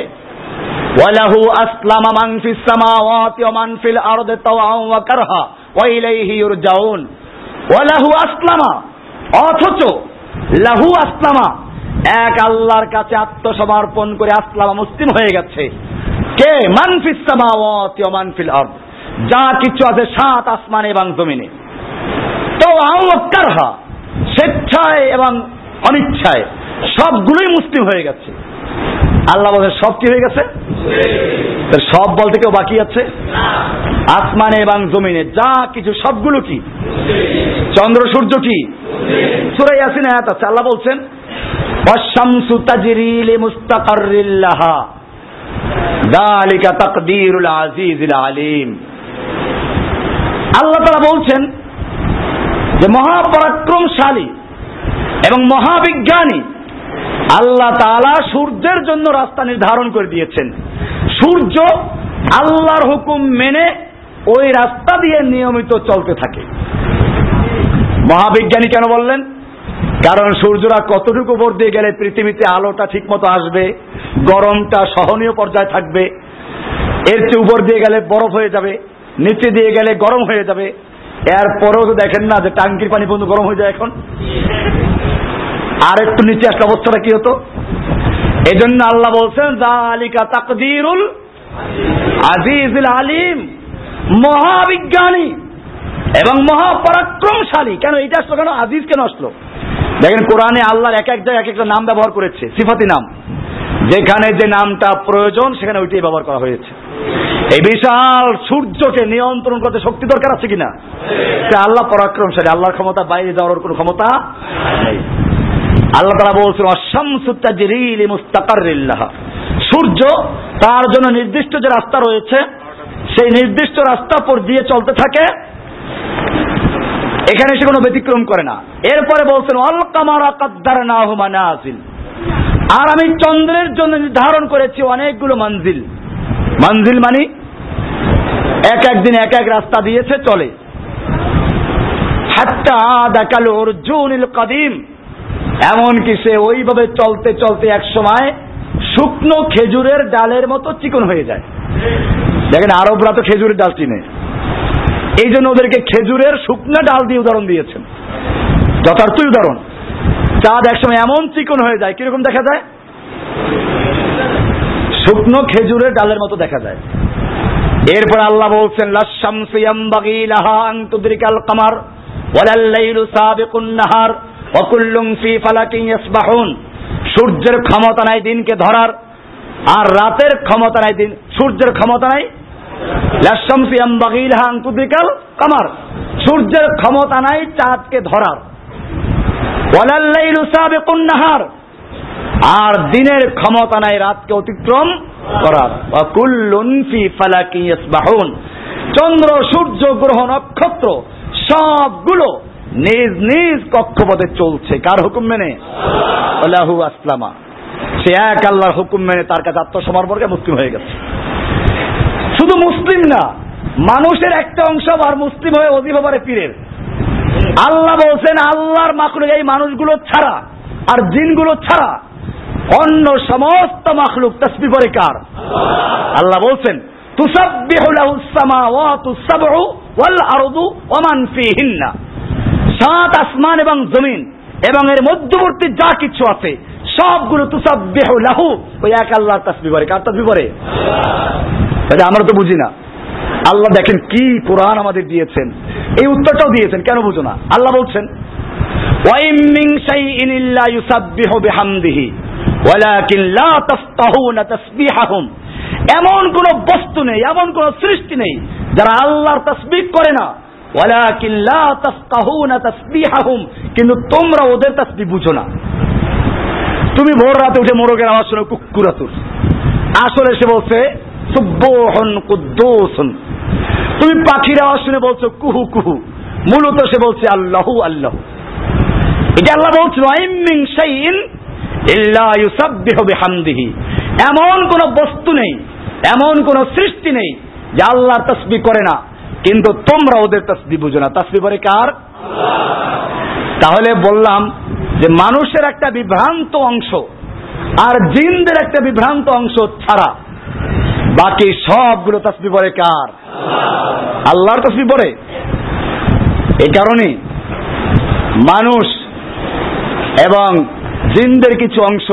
আসলামা ওয়ালাহু আসলামা, অথচ লাহু আসলামা, এক আল্লাহর কাছে আত্মসমর্পণ করে আসলামা মুসলিম হয়ে গেছে। কে? মান ফিস সামাওয়াতি ওয়া মান ফিল আরদ। যা কিছু আছে সাত আসমানে এবং জমিনে। তো কারহা, স্বেচ্ছায় এবং অনিচ্ছায়, সবগুলোই মুসলিম হয়ে গেছে। আল্লাহ বলে সব কি হয়ে গেছে? সব বলতে কেউ বাকি আছে? আসমানে এবং জমিনে যা কিছু, সবগুলো কি? চন্দ্র, সূর্য কি? সুরাই আসিন আয়াত আছে। আল্লাহ বলছেন অশামসু তাজরিল মুস্তাকাররিল্লাহা আল্লাহ তাআলা বলছেন যে মহাপরাক্রমশালী এবং মহাবিজ্ঞানী আল্লাহ তালা সূর্যের জন্য রাস্তা নির্ধারণ করে দিয়েছেন। সূর্য আল্লাহর হুকুম মেনে ওই রাস্তা দিয়ে নিয়মিত চলতে থাকে। মহাবিজ্ঞানী কেন বললেন? কারণ সূর্যরা কতটুকু উপর দিয়ে গেলে পৃথিবীতে আলোটা ঠিক মতো আসবে, গরমটা সহনীয় পর্যায়ে থাকবে, এর চেয়ে উপর দিয়ে গেলে বরফ হয়ে যাবে, নিচে দিয়ে গেলে গরম হয়ে যাবে, এরপরেও তো দেখেন না যে টাঙ্কির পানি পর্যন্ত গরম হয়ে যায় এখন। আর একটু নিচে আসলে অবস্থাটা কি হতো? এই জন্য আল্লাহ বলছেন আজিজুল আলিম, মহাবিজ্ঞানী এবং মহাপরাক্রমশালী। কেন এটা আসলো কেন? আজিজ কেন আসলো দেখেন কোরআনে আল্লাহর এক এক জায়গায় এক একটা নাম ব্যবহার করেছে, সিফাতি নাম। যেখানে যে নামটা প্রয়োজন, সেখানে ওইটাই ব্যবহার করা হয়েছে। এই বিশাল সূর্যকে নিয়ন্ত্রণ করতে শক্তি দরকার আছে কিনা? আল্লাহ পরাক্রমশালী, আল্লাহর ক্ষমতা বাইরে যাওয়ার কোনো ক্ষমতা নেই। আল্লাহ তারা বলছেন অশামসুত্তাজিরিল মুস্তাকারিল্লাহ সূর্য তার জন্য নির্দিষ্ট যে রাস্তা রয়েছে, সেই নির্দিষ্ট রাস্তা পর দিয়ে চলতে থাকে। এখানে সে কোনো ব্যতিক্রম করে না। এরপরে বলছেন অল কামারা কাদ্দার না হুমানা আসিল আর আমি চন্দ্রের জন্য নির্ধারণ করেছি অনেকগুলো মঞ্জিল। মঞ্জিল মানে এক এক দিন এক এক রাস্তা দিয়েছে, চলে। হাত্তা অর্জুনিল কাদিম। এমনকি সে ওইভাবে চলতে চলতে এক সময় শুকনো খেজুরের ডালের মতো চিকন হয়ে যায়। দেখেন, আরবরা তো খেজুরের ডাল চিনে। এই জন্য ওদেরকে খেজুরের শুকনো ডাল দিয়ে উদাহরণ দিয়েছেন। যথার্থই উদাহরণ। চাঁদ একসময় এমন চিকন হয়ে যায়, কীরকম দেখা যায়? শুকনো খেজুরের ডালের মতো দেখা যায়। এরপর আল্লাহ বলছেন লাশাম সিয়াম বাগিলাহা আন তুদরিকাল কামার, ওয়ালাল লাইলু সাবিকুন নাহার, ওয়া কুল্লুম ফি ফালাকিন সূর্যের ক্ষমতা নাই দিনকে ধরার, আর রাতের ক্ষমতা নাই দিন সূর্যের ক্ষমতা নাই কামার। সূর্যের ক্ষমতা নাই চাঁদকে ধরার। নাহার। আর দিনের ক্ষমতা নাই রাতকে অতিক্রম করার। চন্দ্র, সূর্য, গ্রহ, নক্ষত্র সবগুলো নিজ নিজ কক্ষপথে চলছে। কার হুকুম মেনে? আল্লাহু আসলামা। সে এক আল্লাহর হুকুম মেনে তার কাছে আত্মসমর্পণকে মুসলিম হয়ে গেছে। শুধু মুসলিম না, মানুষের একটা অংশ আর মুসলিম হয়ে অজিফা পারে পীরের। আল্লাহ বলছেন, আল্লাহর মাকলুক এই মানুষগুলো ছাড়া, আর জিনগুলো ছাড়া অন্য সমস্ত মাখলুক তসবি পরে কার? আল্লাহ বলছেন, তুসাব্বিহু সাবউ ওয়াল আরদু ওয়া মান সাত আসমান এবং জমিন এবং এর মধ্যবর্তী যা কিছু আছে, সবগুলো তুসাব্বিহু লাহু। ওই এক আল্লাহর তাসবিহ করে, কার তাসবিহ করে? আচ্ছা, আমরা তো বুঝি না। আল্লাহ দেখেন কি কোরআন আমাদের দিয়েছেন। এই উত্তরটাও দিয়েছেন কেন বুঝো না? আল্লাহ বলছেন ওয়াইম শাইইন ইল্লা ইউসাব্বিহু বিহামদিহি ওয়ালাকিন লা তাফতাহুনা তাসবিহাহুম। এমন কোন বস্তু নেই এমন কোন সৃষ্টি নেই যারা আল্লাহর তাসবিহ করে না। ওয়ালাকিন লা তাফকাহুনা তাসবিহাহুম কিন্তু তোমরা ওদের তাসবিহ বুঝো না। তুমি ভোর রাতে উঠে মোরগের আওয়াজ শুনে কুকুরাতুর। আসলে সে বলছে সুব্বহন কুদ্দুসুন। তুমি পাখির আওয়াজ শুনে বলছো, কুহু কুহু। মূলত সে বলছে, আল্লাহু, আল্লাহ। এটা আল্লাহ বলছিল আইমিং শাইইন ইল্লা ইউসাব্বিহু বিহামদিহি। এমন কোন বস্তু নেই, এমন কোন সৃষ্টি নেই যে আল্লাহর তাসবিহ করে না। কিন্তু তোমরা ওদের তাসবিহ বুঝো না। তাসবিহ করে কার? তাহলে বললাম যে মানুষের একটা বিভ্রান্ত অংশ আর জিনদের একটা বিভ্রান্ত অংশ ছাড়া বাকি সবগুলো তাসবি পড়ে কার? আল্লাহর তসবি পড়ে? এই কারণে মানুষ এবং জিনদের কিছু অংশ,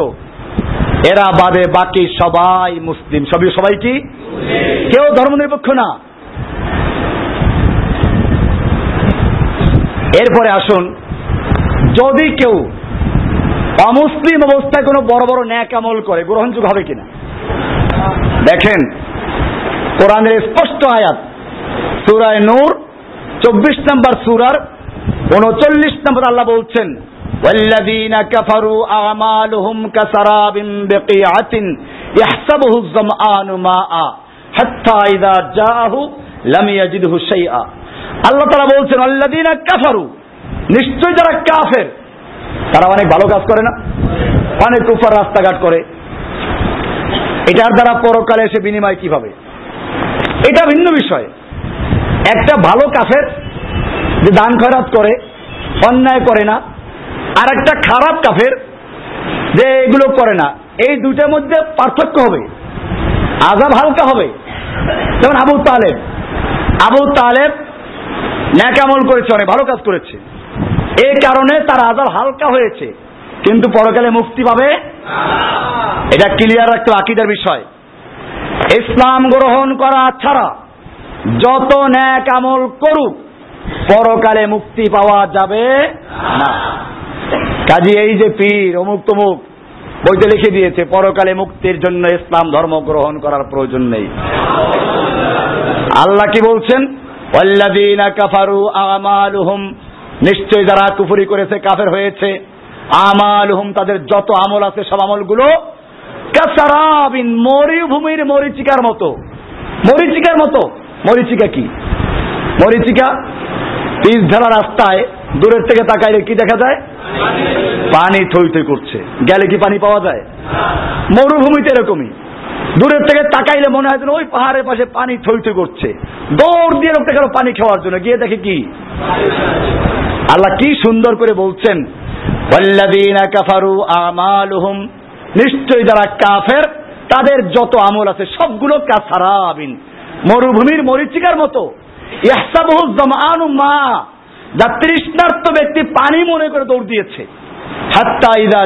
এরা বাদে বাকি সবাই মুসলিম। সবই সবাই কি? কেউ ধর্মনিরপেক্ষ না। এরপরে আসুন, যদি কেউ অমুসলিম অবস্থায় কোনো বড় বড় ন্যাক আমল করে, গ্রহণযোগ্য হবে কিনা? দেখেন কোরআনের স্পষ্ট আয়াত সুরায় নূর চব্বিশ নম্বর সুরার উনচল্লিশ নম্বর আল্লাহ বলছেন والذين كفروا أعمالهم كسراب بقيعة يحسبه الظمآن ماء حتى إذا جاءه لم يجده شيئا আল্লাহ তারা বলছেন আল্লাদিনা কাফারু নিশ্চয় যারা কাফের তারা অনেক ভালো কাজ করে না অনেক কুফার রাস্তাঘাট করে এটার দ্বারা পরকালে এসে বিনিময় কি এটা ভিন্ন বিষয়। একটা ভালো কাফের যে দান খয়রাত করে, অন্যায় করে না আর একটা খারাপ কাফের যে এগুলো করে না, এই দুটার মধ্যে পার্থক্য হবে। আজাব হালকা হবে। যেমন আবু তালেব। আবু তালেব ন্যাকামল করেছে, অনেক ভালো কাজ করেছে। এই কারণে তার আজাব হালকা হয়েছে। কিন্তু পরকালে মুক্তি পাবে? এটা ক্লিয়ার রাখতে আকিদার বিষয়। ইসলাম গ্রহণ করা ছাড়া যত ন্যাক আমল করুক, পরকালে মুক্তি পাওয়া যাবে না। কাজী এই যে পীর, অমুক তমুক, বইতে লিখে দিয়েছে, পরকালে মুক্তির জন্য ইসলাম ধর্ম গ্রহণ করার প্রয়োজন নেই। আল্লাহ কি বলছেন? কাফারু আমালুহুম নিশ্চয় যারা কুফরি করেছে, কাফের হয়েছে। আমালুহুম, তাদের যত আমল আছে সব আমলগুলো কাসারাবিন, মরুভূমির মরিচিকার মতো। মরিচিকার মতো। মরিচিকা কি? মরিচিকা পিচ ঢালা রাস্তায়, দূরের থেকে তাকাইলে কি দেখা যায়? পানি থই থই করছে। গেলে কি পানি পাওয়া যায়? মরুভূমিতে এরকমই। দূরের থেকে তাকাইলে মনে হয় ওই পাহাড়ের পাশে পানি থই থই করছে। দৌড় দিয়ে লোকটা গেল পানি খাওয়ার জন্য। গিয়ে দেখে কি? আল্লাহ কি সুন্দর করে বলছেন নিশ্চয়ই যারা কাফের, তাদের যত আমল আছে সবগুলো কাসারাবিন মরুভূমির মরিচিকার মতো। ইয়াহসাবুহু মা, যা ব্যক্তি পানি মনে করে দৌড় দিয়েছে। হাত্তা ইদা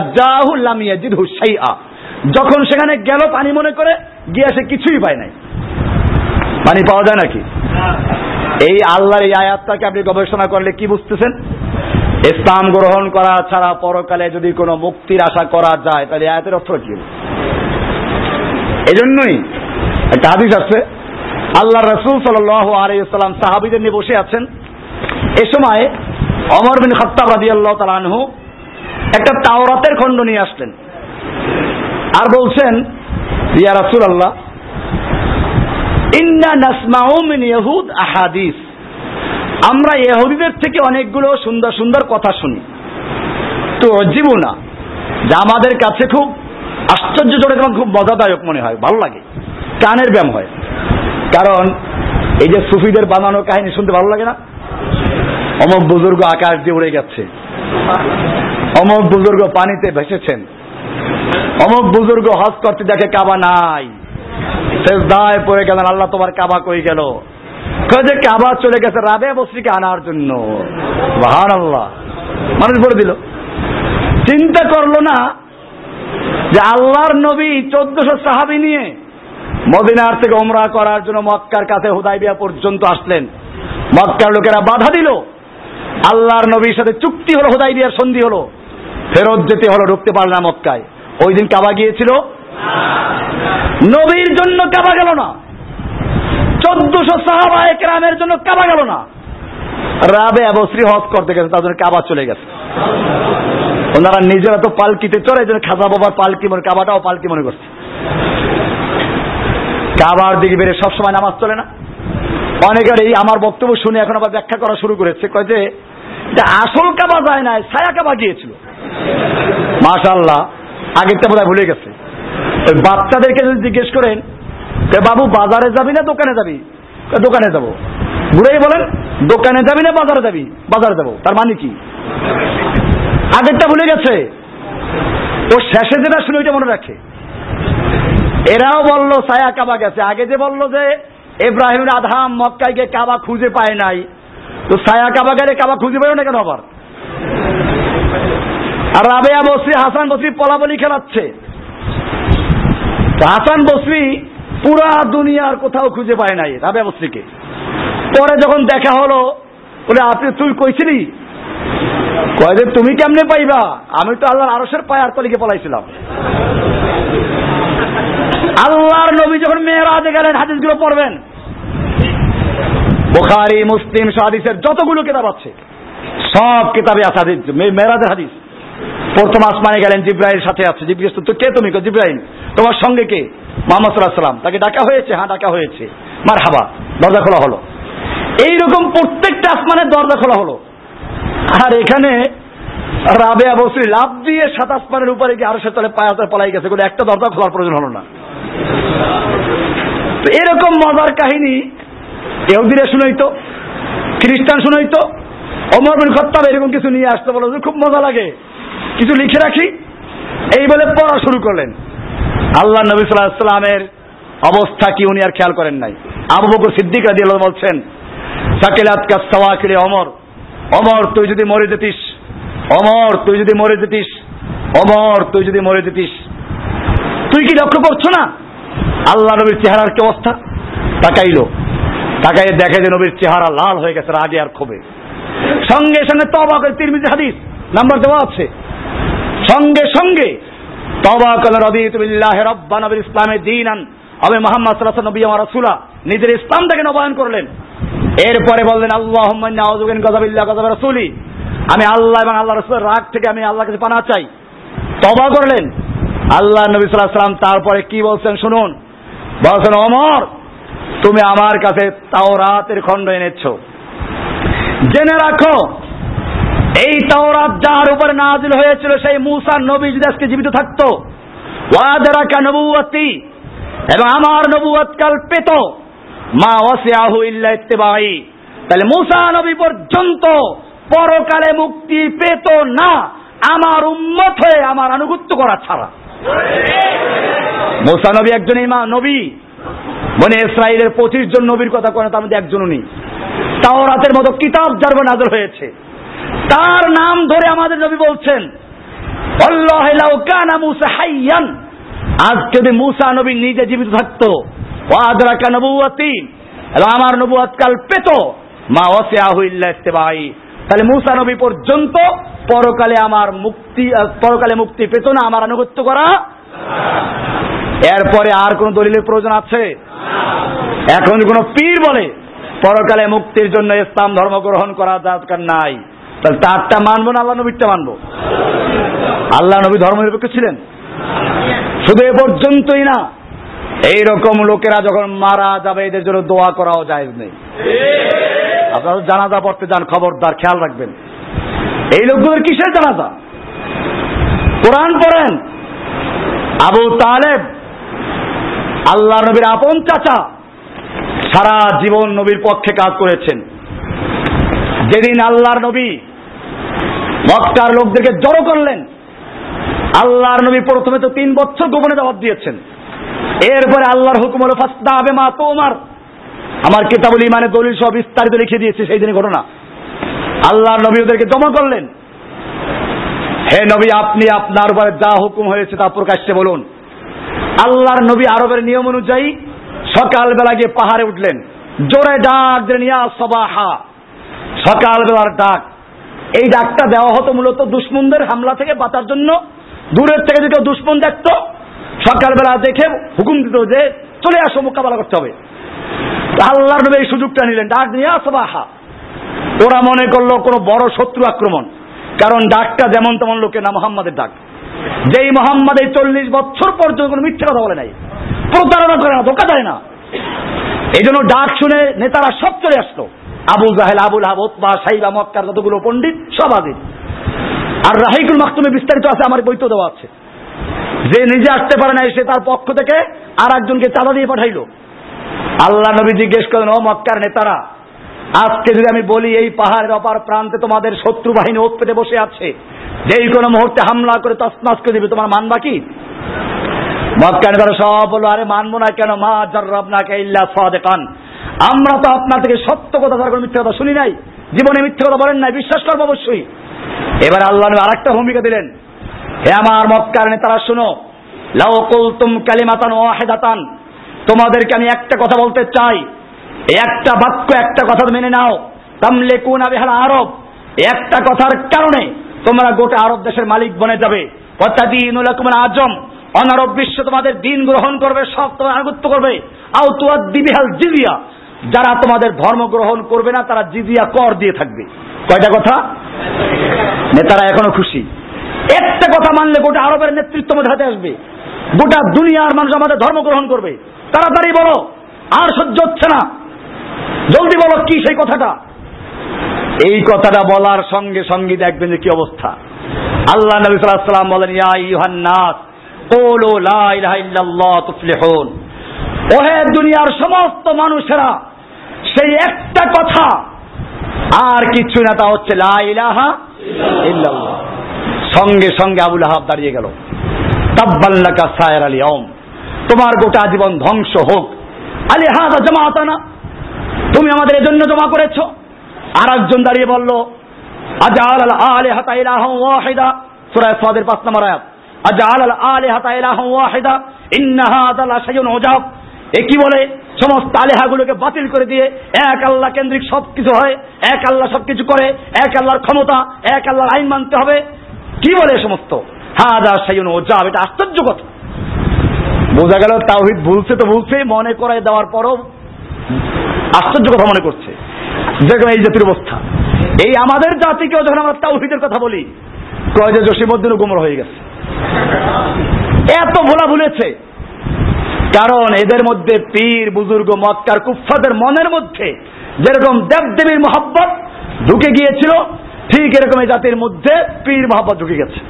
যখন সেখানে গেল পানি মনে করে, গিয়ে সে কিছুই পায় নাই। পানি পাওয়া যায় নাকি? এই আল্লাহর এই আয়াতটাকে আপনি গবেষণা করলে কি বুঝতেছেন? ইসলাম গ্রহণ করা ছাড়া পরকালে যদি কোনো মুক্তির আশা করা যায়, তাহলে আয়াতের অর্থ কি? এজন্যই একটা হাদিস আছে আল্লাহ রসুল সাল আলাইসাল্লাম সাহাবিদের নিয়ে বসে আছেন। এ সময় অমর বিন খত্তাব রাজি আল্লাহ তালানহু একটা তাওরাতের খণ্ড নিয়ে আসলেন আর বলছেন, ইয়া রাসুল আল্লাহ ইন্না নাসমাউ মিন ইহুদ আহাদিস। আমরা ইহুদিদের থেকে অনেকগুলো সুন্দর সুন্দর কথা শুনি। তো অজীবও না। যা আমাদের কাছে খুব আশ্চর্যজনক এবং খুব মজাদায়ক মনে হয়, ভালো লাগে। কানের ব্যায়াম হয়। কারণ এই যে সুফিদের বানানো কাহিনী শুনতে ভালো লাগে না? অমক বুজুর্গ আকাশ দিয়ে উড়ে গেছে। অমক বুজুর্গ পানিতে ভেসেছেন। অমক বুজুর্গ হজ করতে দেখে কাবা নাই। দায় পড়ে গেলেন, আল্লাহ তোমার কাবা কই গেল? যে কাবা চলে গেছে রাবে বস্রিকে আনার জন্য। বাহান আল্লাহ মানুষ বলে দিল। চিন্তা করল না যে আল্লাহর নবী চোদ্দশো সাহাবি নিয়ে মদিনার থেকে ওমরা করার জন্য মক্কার কাছে হুদাইবিয়া পর্যন্ত আসলেন। মক্কার লোকেরা বাধা দিল। আল্লাহর নবীর সাথে চুক্তি হলো হুদাইবিয়ার সন্ধি হলো। ফেরত যেতে হলো ঢুকতে পারল না মক্কায়। ওই দিন কাবা গিয়েছিল? নবীর জন্য কাবা গেল না। চোদ্দশো সাহাবা একরামের জন্য কাবা গেল না। রাবে অবশ্রী হজ করতে গেছে তাদের কাবা চলে গেছে। ওনারা নিজেরা তো পালকিতে চলে যেন খাজা বাবার পালকি মনে, কাবাটাও পালকি মনে করছে। কাবার দিকে বেড়ে সবসময় নামাজ চলে না। অনেকের এই আমার বক্তব্য শুনে এখন আবার ব্যাখ্যা করা শুরু করেছে, কয় যে আসল কাবা যায় না ছায়া কাবা গিয়েছিল। মাশাল্লাহ আগেরটা বোধ ভুলে গেছে। বাচ্চাদেরকে যদি জিজ্ঞেস করেন বাবু, বাজারে যাবি না দোকানে যাবি? দোকানে যাব? ঘুরেই বলেন, দোকানে যাবি না বাজারে যাবি? বাজারে যাব। তার মানে কি? আগেরটা ভুলে গেছে। ও শেষে যেটা শুনে ওইটা মনে রাখে। এরাও বলল, সায়া কাবা গেছে। আগে যে বলল যে এব্রাহিম আধাম মক্কায় গিয়ে কাবা খুঁজে পায় নাই। তো সায়া কাবা গেলে কাবা খুঁজে পায় না কেন আবার? আর রাবেয়া বসরি, হাসান বসরি পলাবলি খেলাচ্ছে। হাসান বসরি পুরা দুনিয়ার কোথাও খুঁজে পায় নাই রাবেয়া বসরিকে পরে যখন দেখা হলো, বলে, আপনি, তুই কইছিলি কয় তুমি কেমনে পাইবা? আমি তো আল্লাহর আরসের পায়ার তলিকে পলাইছিলাম। আল্লাহর নবী যখন মেয়েরাজে গেলেন, হাদিসগুলো পড়বেন। বুখারি, মুসলিম হাদিসের যতগুলো কিতাব আছে, সব কিতাবে আছে মেয়েরাজের হাদিস। প্রথম আসমানে গেলেন জিব্রাহির সাথে আছে। জিজ্ঞেস তো কে তুমি? জিব্রাহিম তোমার সঙ্গে কে? মোহাম্মদ সাল্লাম তাকে ডাকা হয়েছে? হ্যাঁ ডাকা হয়েছে। মার হাবা দরজা খোলা হলো। এইরকম প্রত্যেকটা আসমানের দরজা খোলা হলো। আর এখানে রাবে বসরি লাভ দিয়ে সাত আসমানের উপরে গিয়ে আরও তলে পায়ে হাতে পলাই গেছে। কোনো একটা দরজা খোলার প্রয়োজন হলো না। তো এরকম মজার কাহিনী এহুদিরে শুনাইতো, খ্রিস্টান শুনাইতো অমর বিন খত্তাব এরকম কিছু নিয়ে আসতে বলো, খুব মজা লাগে। কিছু লিখে রাখি? এই বলে পড়া শুরু করলেন। আল্লাহ নবী সাল্লাহ অবস্থা কি উনি আর খেয়াল করেন নাই। আবু বকর সিদ্দিক রাজি বলছেন, সাকিলাত কাস্তাওয়াকিলে অমর অমর তুই যদি মরে যেতিস, অমর তুই যদি মরে যেতিস, অমর তুই যদি মরে যেতিস। তুই কি লক্ষ্য করছ না? আল্লাহ নবীর চেহারার কি অবস্থা? তাকাইলো। তাকাই দেখে যে নবীর চেহারা লাল হয়ে গেছে, রাগে আর ক্ষোভে। সঙ্গে সঙ্গে তবা করে তিরমিজি হাদিস নাম্বার দেওয়া আছে। সঙ্গে সঙ্গে তবা কলে রবি তুমিল্লাহ রব্বা নবীর ইসলামের দিন আন আমি মোহাম্মদ সাল্লাহ নবী আমার রাসূলা। নিজের ইসলাম থেকে নবায়ন করলেন। এরপরে বললেন আল্লাহ গজাবিল্লাহ গজাব রসুলি। আমি আল্লাহ এবং আল্লাহ রসুলের রাগ থেকে আমি আল্লাহ কাছে পানা চাই। তবা করলেন। আল্লাহ নবী সাল্লাহ সাল্লাম তারপরে কি বলছেন শুনুন। বলছেন অমর তুমি আমার কাছে তাও রাতের খণ্ড এনেছ। জেনে রাখো এই তাওরাত যার উপর নাজিল হয়েছিল সেই মুসা নবী যদি আজকে জীবিত থাকতো, ওয়াদারাকা নবুয়াতি এবং আমার নবুয়াত কাল পেত। মা ওয়াসিয়াহু ইল্লা ইত্তিবাই তাহলে মুসা নবী পর্যন্ত পরকালে মুক্তি পেত না, আমার উম্মত হয়ে আমার আনুগত্য করা ছাড়া। মোসা নবী একজন ইমা নবী। মানে ইসরায়েলের পঁচিশ জন নবীর কথা করে তার মধ্যে একজনও নেই। তাও রাতের মতো কিতাব যার নাজর হয়েছে। তার নাম ধরে আমাদের নবী বলছেন আজ যদি মুসা নবী নিজে জীবিত থাকতো ওয়াদরাকা নবুয়াতি আমার নবুয়াত কাল পেত। মা ওয়াসিআহু ইল্লা ইত্তিবাই তাহলে মুসা নবী পর্যন্ত পরকালে আমার মুক্তি পরকালে মুক্তি পেত না, আমার আনুগত্য করা। এরপরে আর কোন দলিলের প্রয়োজন আছে? এখন কোন পীর বলে, পরকালে মুক্তির জন্য ইসলাম ধর্ম গ্রহণ করা দরকার নাই। তাহলে তারটা মানবো না, আল্লাহ নবীরটা মানবো? আল্লাহ নবী ধর্ম নিরপেক্ষ ছিলেন? শুধু এ পর্যন্তই না, এইরকম লোকেরা যখন মারা যাবে, এদের জন্য দোয়া করাও যায় নেই। আপনারা জানাজা পড়তে যান, খবরদার, খেয়াল রাখবেন। এই লোকগুলোর কিসের জানাজা? কোরআন পড়েন। আবু তালেব, আল্লাহ নবীর আপন চাচা, সারা জীবন নবীর পক্ষে কাজ করেছেন। যেদিন আল্লাহর নবী মক্কার লোকদেরকে জড়ো করলেন, আল্লাহর নবী প্রথমে তো তিন বছর গোপনে জবাব দিয়েছেন। এরপরে আল্লাহর হুকুম হলো ফাস্তা হবে মা তোমার। আমার কিতাবুল ইমানে দলিল সব বিস্তারিত লিখে দিয়েছে সেই দিনের ঘটনা। আল্লাহর নবী ওদেরকে জমা করলেন। হে নবী, আপনি আপনার উপরে যা হুকুম হয়েছে তা প্রকাশ্যে বলুন। আল্লাহর নবী আরবের নিয়ম অনুযায়ী সকালবেলা গিয়ে পাহাড়ে উঠলেন। জোরে ডাক দিলেন ইয়া সবাহা। সকালবেলার ডাক। এই ডাকটা দেওয়া হতো মূলত দুশ্মনদের হামলা থেকে বাঁচার জন্য। দূরের থেকে যদি দুশ্মন দেখতো, সকালবেলা দেখে হুকুম দিত যে, চলে আসো, মোকাবেলা করতে হবে। আল্লাহ নবী এই সুযোগটা নিলেন। ডাক নিয়ে আসো আসবাহা ওরা মনে করল কোনো বড় শত্রু আক্রমণ। কারণ ডাকটা যেমন তেমন লোকে না মোহাম্মদের ডাক। যেই মোহাম্মদ এই চল্লিশ বছর পর্যন্ত কোনো মিথ্যে কথা বলে নাই, প্রতারণা করে না, ধোকা দেয় না। এই জন্য ডাক শুনে নেতারা সব চলে আসলো। আবু জাহেল, আবুল হাবত সাইবা মক্কার যতগুলো পণ্ডিত, সব আদিন আর রাহিকুল মাকতুমে বিস্তারিত আছে, আমার বইতে দেওয়া আছে। যে নিজে আসতে পারে না সে তার পক্ষ থেকে আর একজনকে চাঁদা দিয়ে পাঠাইলো। আল্লাহ নবী জিজ্ঞেস করেন ও মক্কার নেতারা, আজকে যদি আমি বলি, এই পাহাড়ের অপার প্রান্তে তোমাদের শত্রু বাহিনী ওত পেতে বসে আছে, যেই কোনো মুহূর্তে হামলা করে তসমাস করে দিবে, তোমার মানবা কি মক্কার নেতারা সব বলো আরে মানবো না কেন, মা জর্রব না কে ইল্লা সাদেকান। আমরা তো আপনার থেকে সত্য কথা, তার কোনো মিথ্যে কথা শুনি নাই। জীবনে মিথ্যে কথা বলেন নাই, বিশ্বাস করব অবশ্যই। এবার আল্লাহ নবী আরেকটা ভূমিকা দিলেন। হে আমার মত মক্কার নেতারা, শুনো। লাউ কুলতুম কালিমাতান ওয়াহিদাতান। তোমাদেরকে আমি একটা কথা বলতে চাই। একটা বাক্য, একটা কথা মেনে নাও। তামলে কোন আবিহাল আরব। একটা কথার কারণে তোমরা গোটা আরব দেশের মালিক বনে যাবে। আজম। অনারব বিশ্ব তোমাদের দিন গ্রহণ করবে, সব তোমার আনুগত্য করবে। আও তুয়ার দিবিহাল জিজিয়া। যারা তোমাদের ধর্ম গ্রহণ করবে না, তারা জিজিয়া কর দিয়ে থাকবে। কয়টা কথা? নেতারা এখনও খুশি। একটা কথা মানলে গোটা আরবের নেতৃত্ব মধ্যে হাতে আসবে। গোটা দুনিয়ার মানুষ আমাদের ধর্ম গ্রহণ করবে। তাড়াতাড়ি বলো, আর সহ্য হচ্ছে না। জলদি বলো কি সেই কথাটা? এই কথাটা বলার সঙ্গে সঙ্গে দেখবেন যে কি অবস্থা। আল্লাহ নবী সাল্লাল্লাহু সাল্লাম বলেন, ইয়া ইউহান নাস। ওহে দুনিয়ার সমস্ত মানুষেরা, সেই একটা কথা, আর কিছু না, তা হচ্ছে সঙ্গে সঙ্গে আবুল আহাব দাঁড়িয়ে গেল। তাব্বাল্লাকা সায়ের আলী ওম তোমার গোটা জীবন ধ্বংস হোক। আলী হাজা জমা না তুমি আমাদের এজন্য জমা করেছ। আর একজন দাঁড়িয়ে বলল আজাল আল আলে হাতা ইলাহ ওয়াহিদা। সূরা সাদের পাঁচ নম্বর আয়াত। আজাল আল আলে হাতা ইলাহ ওয়াহিদা, ইন্না হাযা এ কি বলে? সমস্ত আলেহাগুলোকে বাতিল করে দিয়ে এক আল্লাহ কেন্দ্রিক সবকিছু হয়, এক আল্লাহ সবকিছু করে, এক আল্লাহর ক্ষমতা, এক আল্লাহর আইন মানতে হবে। কি বলে সমস্ত? হাদা সাইয়ুন ওজাব এটা আশ্চর্য কথা। বোঝা গেল তাওহিদ ভুলছে তো ভুলছে, মনে করাই দেওয়ার পরও আশ্চর্য কথা মনে করছে। যেরকম এই জাতির অবস্থা। এই আমাদের জাতিকেও যখন আমরা তাওহিদের কথা বলি, কয় যে জসিমুদ্দিন গুমর হয়ে গেছে। এত ভোলা ভুলেছে। কারণ এদের মধ্যে পীর, বুজুর্গ, মক্কার কুফাদের মনের মধ্যে যেরকম দেবদেবীর মহব্বত ঢুকে গিয়েছিল, ঠিক এরকম এই জাতির মধ্যে পীর মহব্বত ঢুকে গেছে।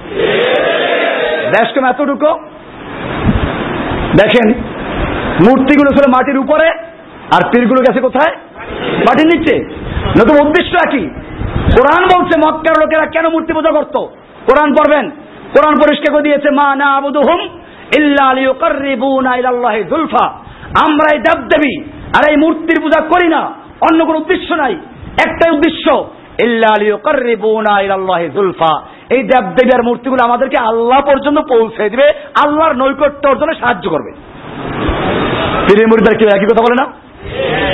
দেশকম এতটুকু দেখেন, মূর্তিগুলো ছিল মাটির উপরে, আর পীরগুলো গেছে কোথায়? মাটির নিচে। নতুন উদ্দেশ্য একই। কোরআন বলছে, মক্কার লোকেরা কেন মূর্তি পূজা করতো? কোরআন পড়বেন। কোরআন পরিষ্কার করে দিয়েছে, মা না লিয়ুকাররিবুনা ইলাল্লাহি যুলফা। আমরা এই দেবদেবী আর এই মূর্তির পূজা করি না, অন্য কোনো উদ্দেশ্য নাই। একটাই উদ্দেশ্য যুলফা। এই দেবদেবী আর মূর্তিগুলো আমাদেরকে আল্লাহ পর্যন্ত পৌঁছে দিবে, আল্লাহর নৈকট্য অর্জনে সাহায্য করবে। পীরের মুরিদরা কি একই কথা বলে না?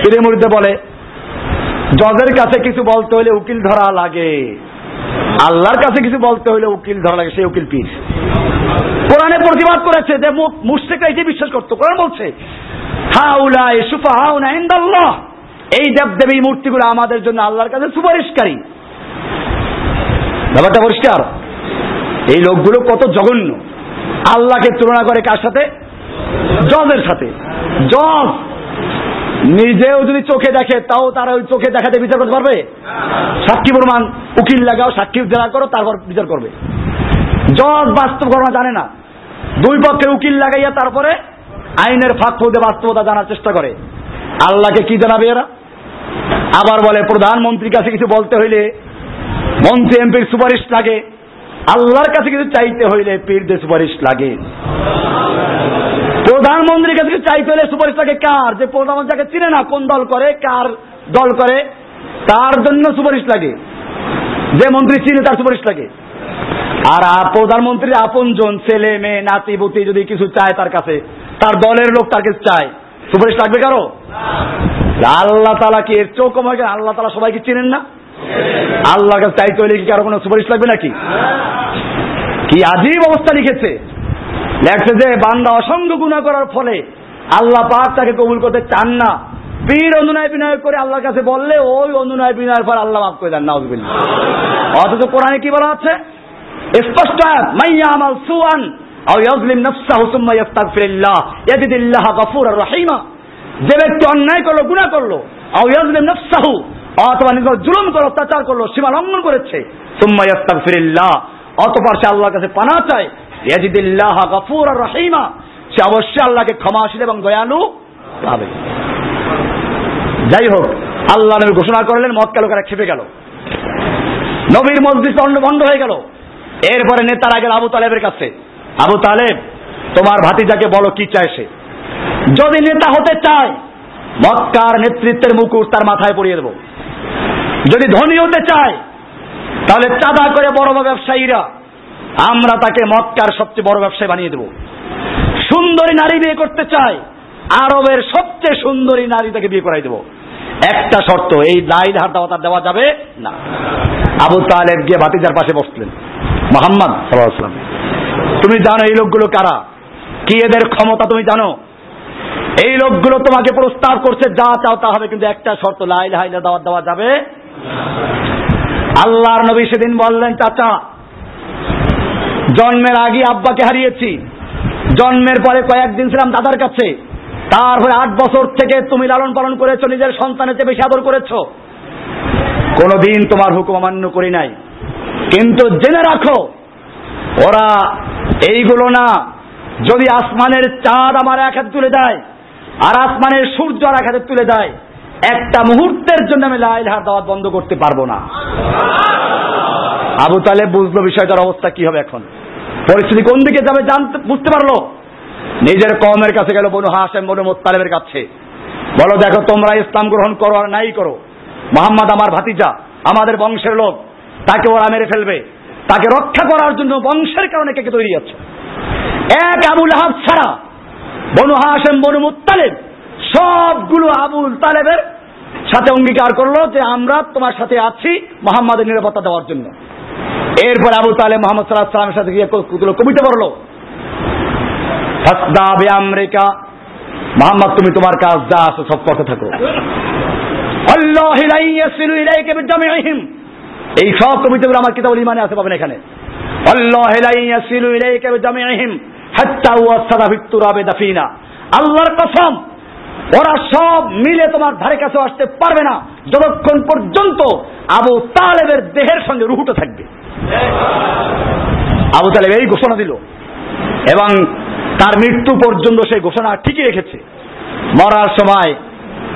পীরের মুরিদরা বলে, জজের কাছে কিছু বলতে হলে উকিল ধরা লাগে। আল্লাহর কাছে কিছু বলতে হলে উকিল ধরা লাগে, সেই উকিল পীর। কোরআনে প্রতিবাদ করেছে যে মুশরিকরা এটাই বিশ্বাস করতো, কোরআন বলছে হাউলাই সুফা হাউনা ইনদাল্লাহ। এই দেবদেবী মূর্তিগুলো আমাদের জন্য আল্লাহর কাছে সুপারিশকারী। ব্যাপারটা পরিষ্কার? এই লোকগুলো কত জঘন্য। আল্লাহকে তুলনা করে কার সাথে? জজের সাথে। জজ! নিজেও যদি চোখে দেখে, তাও তারা ওই চোখে দেখাতে বিচার করতে পারবে? সাক্ষী প্রমাণ, উকিল লাগাও, সাক্ষী জেরা করো, তারপর বিচার করবে। জজ বাস্তব ঘটনা জানে না। দুই পক্ষে উকিল লাগাইয়া তারপরে আইনের ফাঁক ফুঁদে বাস্তবতা জানার চেষ্টা করে। আল্লাহকে কি জানাবে এরা? আবার বলে, প্রধানমন্ত্রীর কাছে কিছু বলতে হইলে মন্ত্রী, এমপির সুপারিশ লাগে। আল্লাহর কাছে কিছু চাইতে হইলে পীরদের সুপারিশ লাগে। প্রধানমন্ত্রীর কাছে চাইতে হলে সুপারিশ লাগে কার? যে প্রধানমন্ত্রীকে চিনে না কোন দল করে, কার দল করে, তার জন্য সুপারিশ লাগে। যে মন্ত্রী চিনে তার সুপারিশ লাগে। আর প্রধানমন্ত্রীর আপন জন ছেলে, মেয়ে, নাতি বুতি যদি কিছু চায় তার কাছে, তার দলের লোক তার কাছে চায়। সুপারিশ লাগবে কারও? আল্লাহ তালা কি এর চোখ আমাকে আল্লাহ তালা সবাইকে চিনেন না? আল্লাহর কাছে চাইতে হলে কি কারও কোনো সুপারিশ লাগবে নাকি? কি আজীব অবস্থা লিখেছে। লেখছে যে বান্দা অসংখ্য গুণা করার ফলে আল্লাহ পাক তাকে কবুল করতে চান না। পীর অনুনয় বিনয় করে আল্লাহর কাছে বললে, ওই অনুনয় বিনয়ের পর আল্লাহ মাফ করে দেন, নাউজুবিল্লাহ। অথচ কোরআনে কি বলা আছে? স্পষ্ট মাইয়া আমাল সুয়ান, আও ইয়াজলিম ইয়াজিদিল্লাহ রহিমা। যে ব্যক্তি অন্যায় করল, গুনাহ করল, আও ইয়াজলিম নাফসাহু, অথবা নিজের জুলুম করে অত্যাচার করল, সীমা লঙ্ঘন করেছে, সুম্মা ইস্তাগফিরুল্লাহ অতঃপর সে আল্লাহর কাছে পানা চায় রহিমা। সে অবশ্যই আল্লাহকে ক্ষমাশীল এবং দয়ালু পাবে। যাই হোক আল্লাহ নবী ঘোষণা করলেন মক্কা লোকেরা খেপে গেল। নবীর মসজিদ বন্ধ হয়ে গেল। এরপরে নেতারা গেল আবু তালেবের কাছে, আবু তালেব, তোমার ভাতিজাকে বলো, কি চায় সে? যদি নেতা হতে চায়, মক্কার নেতৃত্বের মুকুট তার মাথায় পড়িয়ে দেব। যদি ধনী হতে চায়, তাহলে চাঁদা করে বড় বড় ব্যবসায়ীরা আমরা তাকে মক্কার সবচেয়ে বড় ব্যবসায় বানিয়ে দেব। সুন্দরী নারী বিয়ে করতে চায়, আরবের সবচেয়ে সুন্দরী নারী তাকে বিয়ে করাই দেব। একটা শর্ত, এই লাইল হার দাওয়া দেওয়া যাবে না। আবু তালেব গিয়ে ভাতিজার পাশে বসলেন। মোহাম্মদ সাল্লাম তুমি জানো এই লোকগুলো কারা? কি এদের ক্ষমতা তুমি জানো? এই লোকগুলো তোমাকে প্রস্তাব করছে, যা চাও তা হবে, কিন্তু একটা শর্ত লাইল হাইলা দাওয়াত দেওয়া যাবে আল্লাহর নবী সেদিন বললেন, চাচা জন্মের আগে আব্বাকে হারিয়েছি। জন্মের পরে কয়েকদিন ছিলাম দাদার কাছে। তারপরে আট বছর থেকে তুমি লালন পালন করেছ, নিজের সন্তানের চেয়ে বেশি আদর করেছ। কোনদিন তোমার হুকুম অমান্য করি নাই। কিন্তু জেনে রাখো, ওরা এইগুলো না, যদি আসমানের চাঁদ আমার এক হাতে তুলে দেয়, আর আসমানের সূর্য আর এক হাতে তুলে দেয়, একটা মুহূর্তের জন্য আমি লাইল হাত দাওয়াত বন্ধ করতে পারব না। আবু তালেব বুঝলো বিষয়টার অবস্থা কি হবে এখন। পরিস্থিতি কোন দিকে যাবে জানতে বুঝতে পারল? নিজের কমের কাছে গেল বনু হাসেম বনু মোত্তালেবের কাছে। বলো, দেখো, তোমরা ইসলাম গ্রহণ করো আর নাই করো। মোহাম্মদ আমার ভাতিজা, আমাদের বংশের লোক। তাকে ওরা মেরে ফেলবে। তাকে রক্ষা করার জন্য বংশের কারণে কে তৈরি আছে? এক আবুল হাব ছাড়া বনু হাসেম বনু মুত্তালেব সবগুলো আবুল তালেবের সাথে অঙ্গীকার করল যে আমরা তোমার সাথে আছি মোহাম্মদের নিরাপত্তা দেওয়ার জন্য। এরপর আবু তালেব মোহাম্মদ সাল্লাহ সাল্লামের সাথে গিয়ে কবিতা পড়ল। ফাসদাবে আমেরিকা মোহাম্মদ, তুমি তোমার কাজ যা আছে সব করতে থাকো। এই সব কবিতাগুলো আমার কিতাবুল ইমানে আছে, পাবেন এখানে। আল্লাহ আল্লাহর কসম ওরা সব মিলে তোমার ধারে কাছে আসতে পারবে না। যতক্ষণ পর্যন্ত আবু তালেবের দেহের সঙ্গে রুহুটা থাকবে। আবু তালেব এই ঘোষণা দিল। এবং তার মৃত্যু পর্যন্ত সেই ঘোষণা ঠিকই রেখেছে। মরার সময়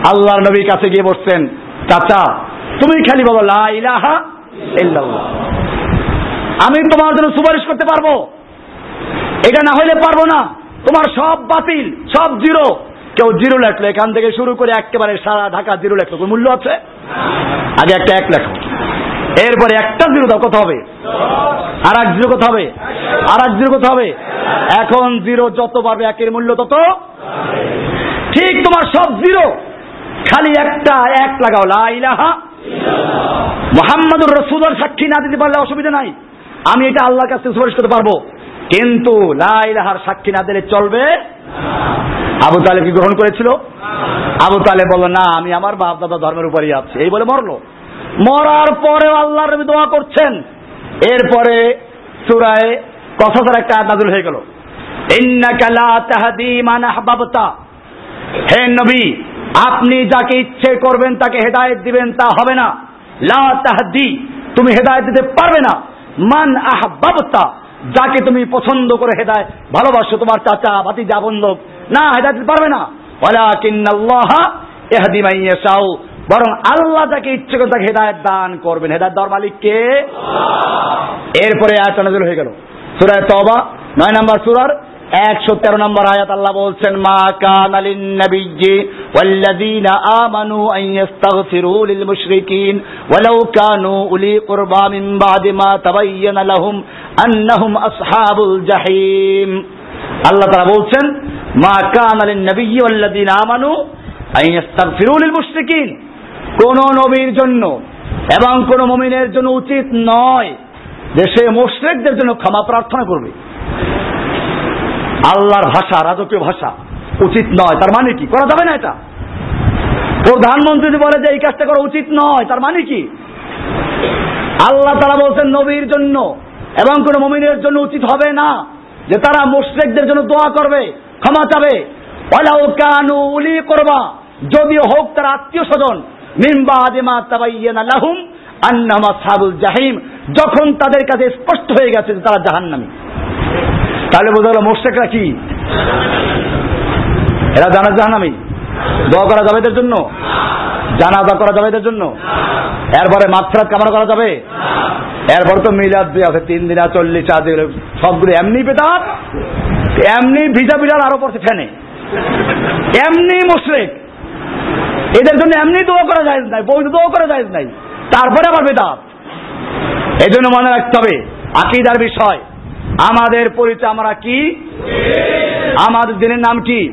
আল্লাহর নবীর কাছে গিয়ে বসছেন চাচা, তুমি খালি বলো, লা আমি তোমার জন্য সুপারিশ করতে পারব। এটা না হইলে পারব না। তোমার সব বাতিল, সব জিরো। কেউ জিরো লেখলো, এখান থেকে শুরু করে একেবারে সারা ঢাকা জিরো লেখলো, কোন মূল্য আছে? আগে একটা এক লেখো। এরপরে একটা জিরো দাও, কত হবে? আর এক জিরো কত হবে? আর এক জিরো কত হবে? এখন জিরো যত পারবে একের মূল্য তত ঠিক তোমার সব জিরো। খালি একটা এক লাগাও, লা ইলাহা মোহাম্মদুর রসুলের সাক্ষী না দিতে পারলে অসুবিধা নাই। আমি এটা আল্লাহর কাছে সুপারিশ করতে পারব। কিন্তু লা ইলাহার সাক্ষী না দিলে চলবে আবু তালেব কি গ্রহণ করেছিল? আবু তালেব বলল, না, আমি আমার বাপ দাদা ধর্মের উপরই আছি। এই বলে মরলো। মরার পরেও আল্লাহর নবী দোয়া করছেন। এরপরে চূড়ায় কসসের একটা নাযিল হয়ে গেল। হে নবী, আপনি যাকে ইচ্ছে করবেন, তাকে হেদায়েত দিবেন, তা হবে না। লা তাহদি, তুমি হেদায়েত দিতে পারবে না। মান আহবাবতা, যাকে তুমি পছন্দ করে হেদায় ভালোবাসো, তোমার চাচা, ভাতিজা বন্ধব না হেদায়েত পারবে না। ওয়ালাকিন্নাল্লাহ ইহদি ইয়াশাউ। বরং আল্লাহ যাকে ইচ্ছে করে তাকে হেদায়েত দান করবেন। হেদায়েত দেওয়ার মালিক কে? এরপরে আয়াত নাযিল হয়ে গেল। সূরা তওবা নয় নম্বর সূরার একশো তেরো নম্বর আয়াত আল্লাহ বলছেন মা কান আলিন মুশরিকিন ওয়ালাউ কানু উলি কুরবা মিন বাদি মা তাবায়্যানা লাহুম আন্নাহুম আসহাবুল জাহিম। আল্লাহ তাআলা বলছেন, মা কান আলিন নবিয়্যি ওয়াল্লাযীনা আমানু লিল মুশরিকিন। কোন নবীর জন্য এবং কোন মুমিনের জন্য উচিত নয় যে সে মুশরিকদের জন্য ক্ষমা প্রার্থনা করবে। আল্লাহর ভাষা, রাজকীয় ভাষা উচিত নয়, তার মানে কি? করা যাবে না এটা? প্রধানমন্ত্রী বলে যে এই কাজটা করা উচিত নয়, তার মানে কি? আল্লাহ তারা বলছেন, নবীর জন্য এবং কোন মমিনের জন্য উচিত হবে না। যে তারা মুশরিকদের জন্য দোয়া করবে, ক্ষমা চাবে। ওয়ালাউ কানু উলি করবা, যদিও হোক তার আত্মীয় স্বজন মিম্বা আদিমা তাবাইয়ানা লাহুম আন্নামা সাবুল জাহিম, যখন তাদের কাছে স্পষ্ট হয়ে গেছে যে তারা জাহান্নামী। তাহলে বোঝা গেল মোর্শেকরা কি? এরা জানা জাহান্নামী। দোয়া করা যাবে এদের জন্য? জানাজা করা যাবে এদের জন্য? এরপরে মাত্রাত কামনা করা যাবে? এরপর তো মিলাদ দিয়ে আছে, তিন দিনা, চল্লিশ, চার দিন, সবগুলো এমনি বেদাত, এমনি ভিজা ভিজার আরও পড়ছে ফ্যানে। এমনি মুশরেক। এদের জন্য এমনি দোয়া করা যায় নাই বৈধ দোয়া করা যায় নাই। তারপরে আবার বেদাত। এই জন্য মনে রাখতে হবে, আকিদার বিষয়। আমাদের পরিচয় আমরা কি? আমাদের দিনের নাম কি?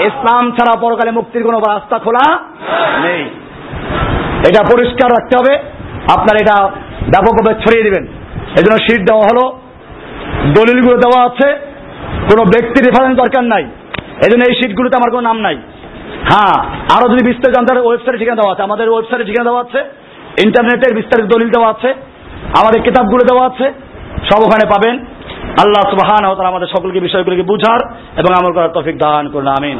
ইসলাম ছাড়া পরকালে মুক্তির কোনো রাস্তা খোলা নেই। এটা পরিষ্কার রাখতে হবে। আপনার এটা ব্যাপকভাবে ছড়িয়ে দিবেন। এই জন্য সিট দেওয়া হলো। দলিলগুলো দেওয়া আছে। কোনো ব্যক্তি রেফারেন্স দরকার নাই। এই জন্য এই সিটগুলোতে আমার কোনো নাম নাই। হ্যাঁ আরও যদি বিস্তারিত জানতে ওয়েবসাইটে ঠিকানা দেওয়া আছে। আমাদের ওয়েবসাইটে ঠিকানা দেওয়া আছে। ইন্টারনেটের বিস্তারিত দলিল দেওয়া আছে। আমাদের কিতাবগুলো দেওয়া আছে। সব ওখানে পাবেন। আল্লাহ সুবাহান আমাদের সকলকে বিষয়গুলিকে বুঝার এবং আমল করার তফিক দান করুন, আমিন।